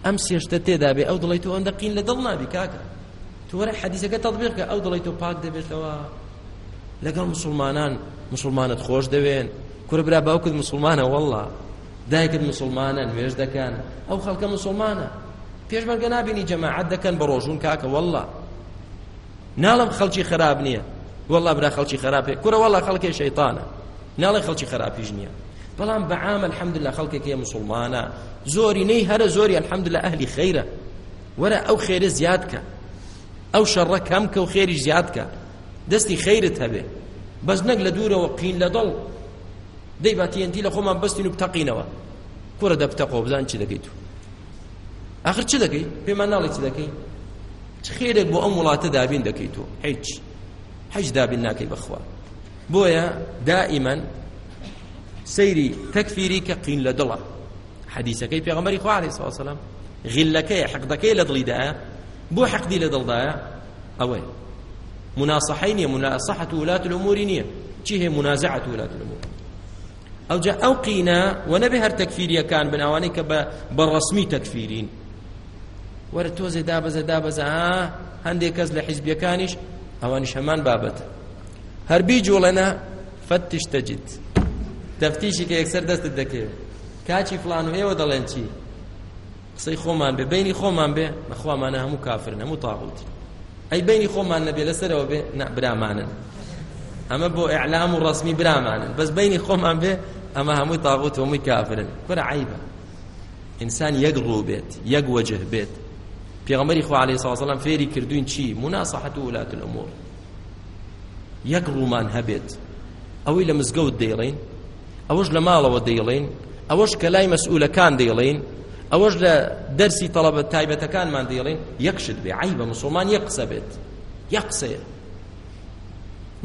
ئەم سێشتە تێدا بێ ئەو دڵی تۆ ئەندە قین لە دڵ نابی کاکە تۆرە حەدیسەکە تەطبیق کە ئەو دڵی تۆ پاک دەبێتەوە لەگەڵ مسلمانان مسلمانت خۆش دەوێن کورە برا باوکت مسلمانە وەڵا دایکت مسلمانە نوێژ دەکەن ئەو خەڵکە مسلمانە پێشمەرگە نابینی جەماعەت دەکەن بە ڕۆژون کاکە وەڵا ناڵم خەڵکی خراب نییە وەڵا برا خەڵکی خراپێ کورە وەڵا خەڵکی شەیتانە ناڵی خەڵکی خراپیش نییە بەڵام بە عام الحەمدلله خەڵکێکە مسلمانە زۆری نەی هەرە زۆری الحەمدلله ئەهلی خەیرە وەرە ئەو خێرە زیاد کە ئەو شەڕە کەم کە و خێری زیاد کە دەستی خەیرت هەبێ بەس نەک لە دوورەوە قین لە دڵ دەی باتیەنتی لە خۆمان بەستین و بتەقینەوە کوڕە دەبتەقۆ بزان چی دەکەیت و ئەخر چ دەکەی پێمان ناڵی چی دەکەی چ خێرێک بۆ ئەم وڵاتە دابین دەکەیت و هیچ هیچ دابین ناکەی بەخوا بۆیە دائیمەن سەیری تەکفیری کە قین لە دڵە حەدیسەکەی پێغەمبەری خوا عەلەیهی سەلام غیلەکەی حەقدەکەی لە دڵیدایە بۆ حەقدی لە دڵدایە ئەوەیە مناصحەی نییە مناسەحەت وڵات الأموری نییە چی هەیە منازعەت وڵات الأمور ئەوجا ئەو قینە و نەبێ هەر تەکفیریەکان بناوانەی کە بە ڕسمی تەکفیرین وەرە تۆزێ دابەزە دابەزە هەندێک کەس لە حیزبیەکانیش ئەوانیش هەمان بابەت هەر بیجوڵێنە فتش تەجد تەفتیشی کە یەکسەر دەستت دەکەوێت کاچی فلان و ئێوە دەڵێن چی قسەی خۆمان بێ بینی خۆمان بێ بەخوامانە هەموو کافرن هەموو تاغوتی ئەی بینی خۆمان نەبێ لەسەرەوە بێ نەبرامانن ئەمە بۆ ئیعلام و ڕسمی برامانن بەس بینی خۆمان بێ ئەمە هەمووی تاغوت و هەمووی کافرن کوەرە عیبە ئینسان یەک ڕوو بێت یەک وەجه بێت پێغەمبەری خوا عەلەیهی سڵاو سەلام فێری کردوین چی مناسەحەت و وڵات الأمور یەک ڕوومان هەبێت ئەوەی لە مزگەوت دەیڕین ئەوەش لە ماڵەوە دەیڵین ئەوەش کە لای مەسئولەکان دەیڵین ئەوەش لە دەرسی تەڵەبە تایبەتەکانمان دەیڵین یەکشت بێ عیبە مسلمان یەک قسە بێت یەک قسەیە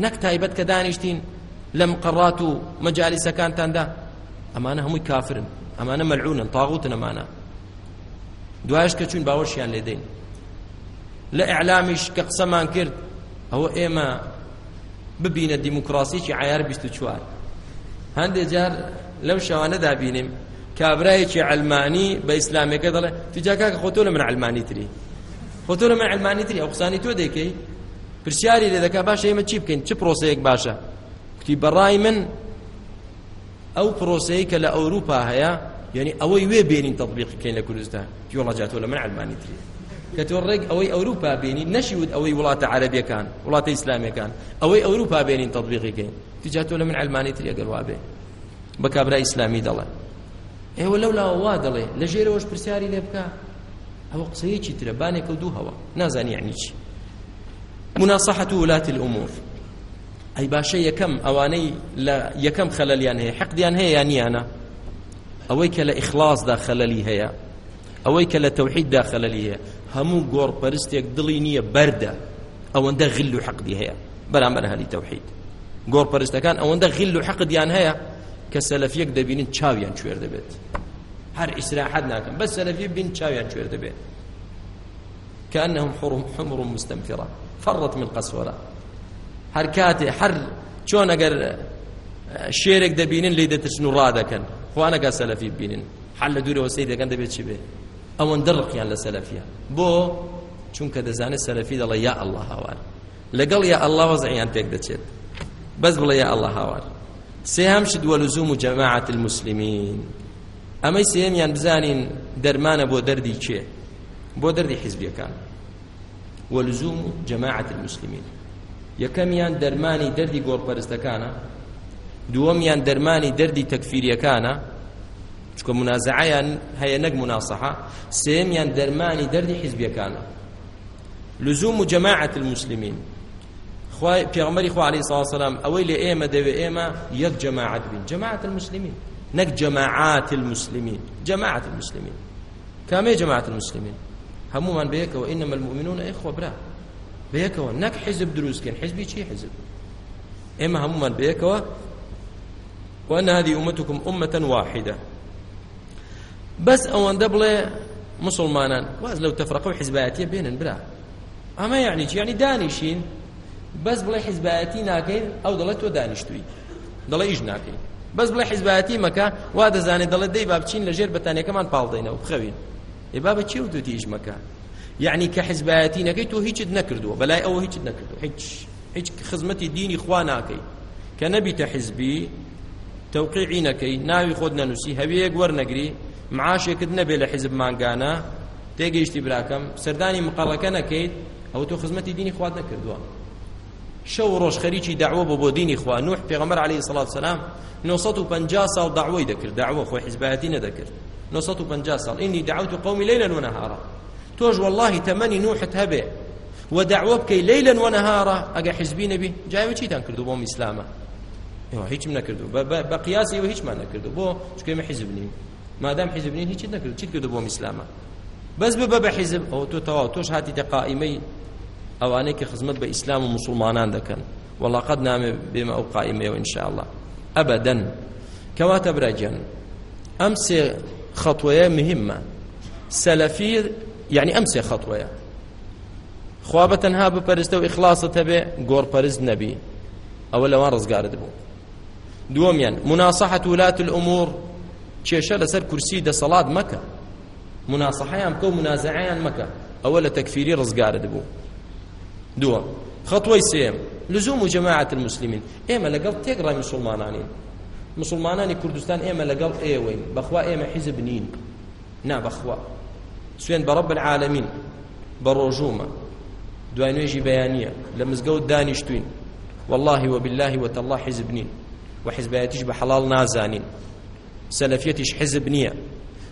نەک تایبەت کە دانیشتین لە مقڕات و مەجالیسەکانتاندا ئەمانە هەمووی کافرن ئەمانە مەلعونن تاغوتن ئەمانە دوایش کە چوون باوەشیان لێدەین لە ئەعلامیش کە قسەمان کرد ئەوە ئێمە ببینە دیموکراسیی عیار 24 هەندێک جار لەو شەوانە دابینیم کابرایەکی علمانی بە ئیسلامەکە دەڵێ تجاکە خۆ تۆ لە من علمانی تری خۆ تۆ لە من علمانی تری ئەو قسانی تۆ دەکەی پرسیاری لێ دەکا باشە ئێمە چی بکەین چ پرۆسەیەک باشە کوتی بەڕای من ئەو پرۆسەیە کە لە ئەوروپا هەیە یعنی ئەوەی وێ بێنین تەطبیق بکەین لە کوردستان تیوەڵە جاتۆ لە من علمانی تریە کە تۆ ڕێک ئەوەی ئەوروپا بینی نەشیوت ئەوەی وڵاتە عەرەبیەکان وڵاتە ئیسلامیەکان ئەوەی ئەوروپا بینین تەطبیقیکەین تجا تۆ لە من علمانی تر ئەگەر وابێ بە کابرا ئیسلامی دەڵێ ئێوە لەو لاوەوا دەڵێ لە ژێرەوەش پرسیاری لێ بکە ئەوە قسەیەکی ترە بانێکە و دوو هەوە نازانی یعنی چی مناصحة ولاة الأمور ئەی باشە یەکەم ئەوانەی لە یەکەم خەلەلیان هەیە حەقدیان هەیە یانیانە ئەوەی کە لە ئیخلاسدا خەلەلی هەیە ئەوەی کە لە تەوحیددا خەلەلی هەیە هەموو گۆڕپەرستێک دڵی نییە بەردە ئەوەندە غل و حەقدی هەیە بەرامبەر هەلی تەوحید گۆڕپەرستەکان ئەوەندە غل و حەقدیان هەیە کە سەلەفیەک دەبینن چاویان کوێر دەبێت هەر ئیسراحەت ناکەن بە سەلەفی بین چاویان کوێر دەبێت کەأنهم حرم حمر مستنفرة فرت من قسوره هەر کاتێ هەر چۆن ئەگەر شێرێک دەبینن لێ دەترسن و ڕادەکەن خوانەگە سەلەفی ببینن حل لە دوورەوە سی دەکەن دەبێت چی بێت ئەوەندە ڕقیان لە سەلەفیە بۆ چونکە دەزانێت سەلەفی دەڵێ یا ئەله هاوار لەگەڵ یا ئەله وەزعیان پێک دەچێت بەس بڵێ یا ئەله هاوار سێهام شت وەلزوم و جەماعەت المسلمین ئەمەی سێمیان بزانین دەرمانە بۆ دەردی کێ بۆ دەردی حیزبیەکان وەلزوم و جەماعەت المسلمین یەکەمیان دەرمانی دەردی گۆڕپەرستەکانە دووەمیان دەرمانی دەردی تەکفیریەکانە چکە منازعیان هەیە نەک مناسەحە سێمیان دەرمانی دەردی حیزبیەکانە لزوم و جەماعەت المسلمین خوای پیغمبری خو علیه الصلاه والسلام اوی له ایمه دوی ایمه یک جماعت بین جماعت المسلمین نك جماعات المسلمين جماعة المسلمين كما جماعة المسلمين هموما بيك وإنما المؤمنون إخوة برا بيك نك حزب دروس كان حزبي شي حزب إما هموما بيك وأن هذه أمتكم أمة واحدة بەس ئەوەندە بڵێ مسلمانان واز لەو تەفرەقە و حیزبایەتیە بێنن برا ئەمە یعنی چی یعنی دانیشین بەس بڵێ حیزبایەتی ناکەین ئەو دەڵێت تۆ دانیشتووی دەڵێ ئیش ناکەین بەس بڵێ حیزبایەتی مەکە وا دەزانێت دەڵێت دەی با بچین لەژێر بەتانەکەمان پاڵدەینەوە بخەوین ێ بابە چی و دوتی ئیش مەکە یعنی کە حیزبایەتی نەکەی تۆ هیچت نەکردووە بەلای ئەوە هیچت نەکردو هیچ هیچ خزمەتی دینی خوا ناکەی کە نەبیتە حیزبی تەوقیعی نەکەی ناوی خۆت نەنووسی هەویەک وەرنەگری معاشێکت نەبێ لە حیزب مانگانە تێگەیشتی براکەم سەردانی مقاڵەکە نەکەیت ئەو تۆ خزمەتی دینی خوات نەکردووە شەو ڕۆژ خەریکی داعوە بۆ بۆ دینی خوا نوح پێغەمبەر عەلەیهی سەڵات سەلام 950 ساڵ داعوەی دەکرد داعوە خۆی حیزبایەتی نەدەکرد 950 ساڵ ئینی دعوت قومی لەیلەن وەنەهارا تۆش والله تەمەنی نوحت هەبێ و دعوە بکەی لەیلەن وەنەهارا ئەگە حیزبی نەبی جایوە چیتان کردو بۆم ئیسلامە هیچم نەکردو بە قیاسی و هیچمان نەکردو بۆ چکێمە حیزب نیم مادام حیزبنین هیچ نکرد چیت کرد بۆ میسلامە بەس ببە بە حیزب ئەو تۆ تەواو تۆش هاتی دەقائیمەی ئەوانەی کە خزمەت بە ئیسلام و مسلمانان دەکەن والله قد نامێ بێمە ئەو قائیمەوە ئینشاءالله ئەبەدەن کەواتە براجان ئەم سێ خەتوەیە مهمە سەلەفی یعنی ئەم سێ خەتوەیە خوا بەتەنها بپەرستە و ئیخلاصەتە بێ گۆڕپەرست نەبی ئەوە لەوان ڕزگارت بوو دووەمیان مناسەحەت ولات الأمور کێشە لەسەر کورسی دەسەڵات مەکە مناسەحەیان بکە و منازعەیان مەکە ئەوە لە تەکفیری ڕزگارت بوو دووە خەتوەی سێم لزوم و جەماعەت المسلمین ئێمە لەگەڵ تێگڕای مسلمانانین مسلمانانی کوردستان ئێمە لەگەڵ ئێوەین بەخوا ئێمە حیزب نین نا بەخوا سوێن بە ڕەب العالەمین بە ڕۆژوومە دوای نوێژی بەیانیە لە مزگەوت دانیشتوین والله وبالله وتالله حزب نین و حزبایەتیش بە حەڵال نازانین سەلەفیەتیش حزب نییە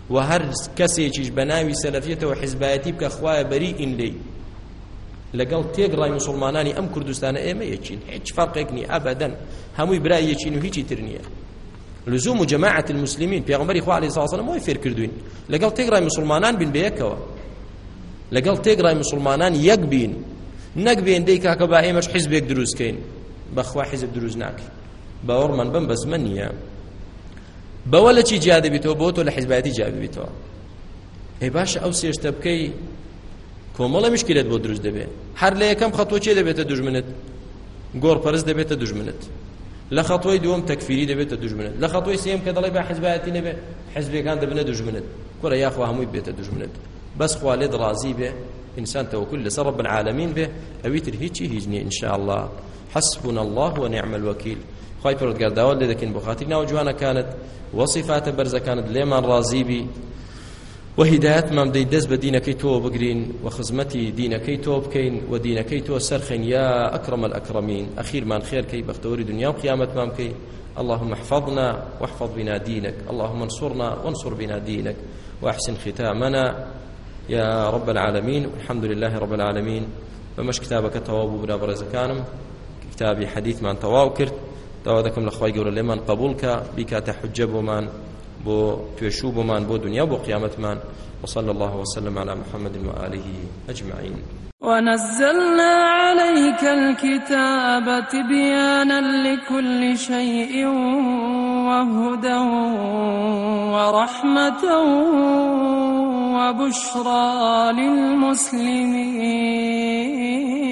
و هەر کەسێکیش بە ناوی سەلەفیەتەوە حزبایەتی بکە خوایە بەری ئین لێی لەگەڵ تێگڕای مسلمانانی ئەم کوردستانە ئێمە یەکین هیچ فەرقێکنی ئەبەدەن هەمووی برای یەکین و هیچی تر نییە لزوم و جماعة المسلمين پیغمبری خوا علیه الصلاه والسلام فێر کردوین لەگەڵ تێگڕای مسلمانان بین بەیەکەوە لەگەڵ تێگڕای مسلمانان یەک بین نەک بێندەی کاکە با ئێمەش حیزبێک دروستکەین بەخوا حیزب دروست ناکەین باوەڕمان بم بەزمە نییە بەوە لە چی جیادە بیتەوە بۆ تۆ لە حیزبەتی جیابی بیتەوە هی باشە ئەو سێشتە بکەی کۆمەڵە مشکلت بۆ دروست دەبێت هەر لە یەکەم خەتۆ چێ دەبێتە دوژمنت گۆڕپەرست دەبێتە دوژمنت لە خەتۆی دووەم تەکفیری دەبێتە دوژمنت لە خەتۆی سێم کە دەڵێ بە حزبەتی نەبێ حزبەکان دەبنە دوژمنت کوڕە یاخوا هەمووی بێتە دوژمنت بەس خوا لێت ڕازی بێ ئینسان تەوەکل لەسەر ڕب العالمین بێ ئەویتر هیچی هیچ نییە ئینشاء الله حسبنا الله ونعم الوكيل خی پرۆتگار داوا لێ دەکەین بۆ خااتری ناو جوانەکانت وەصفاتە بەرزەکانت لێمان ڕازیبی وهدایت مام دەی دەست بە دینەکەی تۆ بگرین و خزمەتی دینەکەی تۆ بکەین و دینەکەی تۆ سەرخین یا ئەکرمە ئەکرمین ئەخیرمان خێرکەی بەختەوەری دنیا و قیامەت مام بکەی اللهم احفظنا واحفظ بنا دينك اللهم انصرنا وانصر بنا دينك واحسن ختامنا يا رب العالمين والحمد لله رب العالمين بمش كتابك تواب بنا برزكانم كتابي حديث من تواب كرت داوا دەکەم لە خی گەورە لێمان قبولکە بیکاتە حجە بۆمان بۆ توێشوو بۆمان بۆ دنیا بۆ قیامەتمان وصلى الله وسلم على محمد وآله أجمعين ونزلنا عليك الكتاب تبيانا لكل شيء وهدى ورحمة وبشرى للمسلمين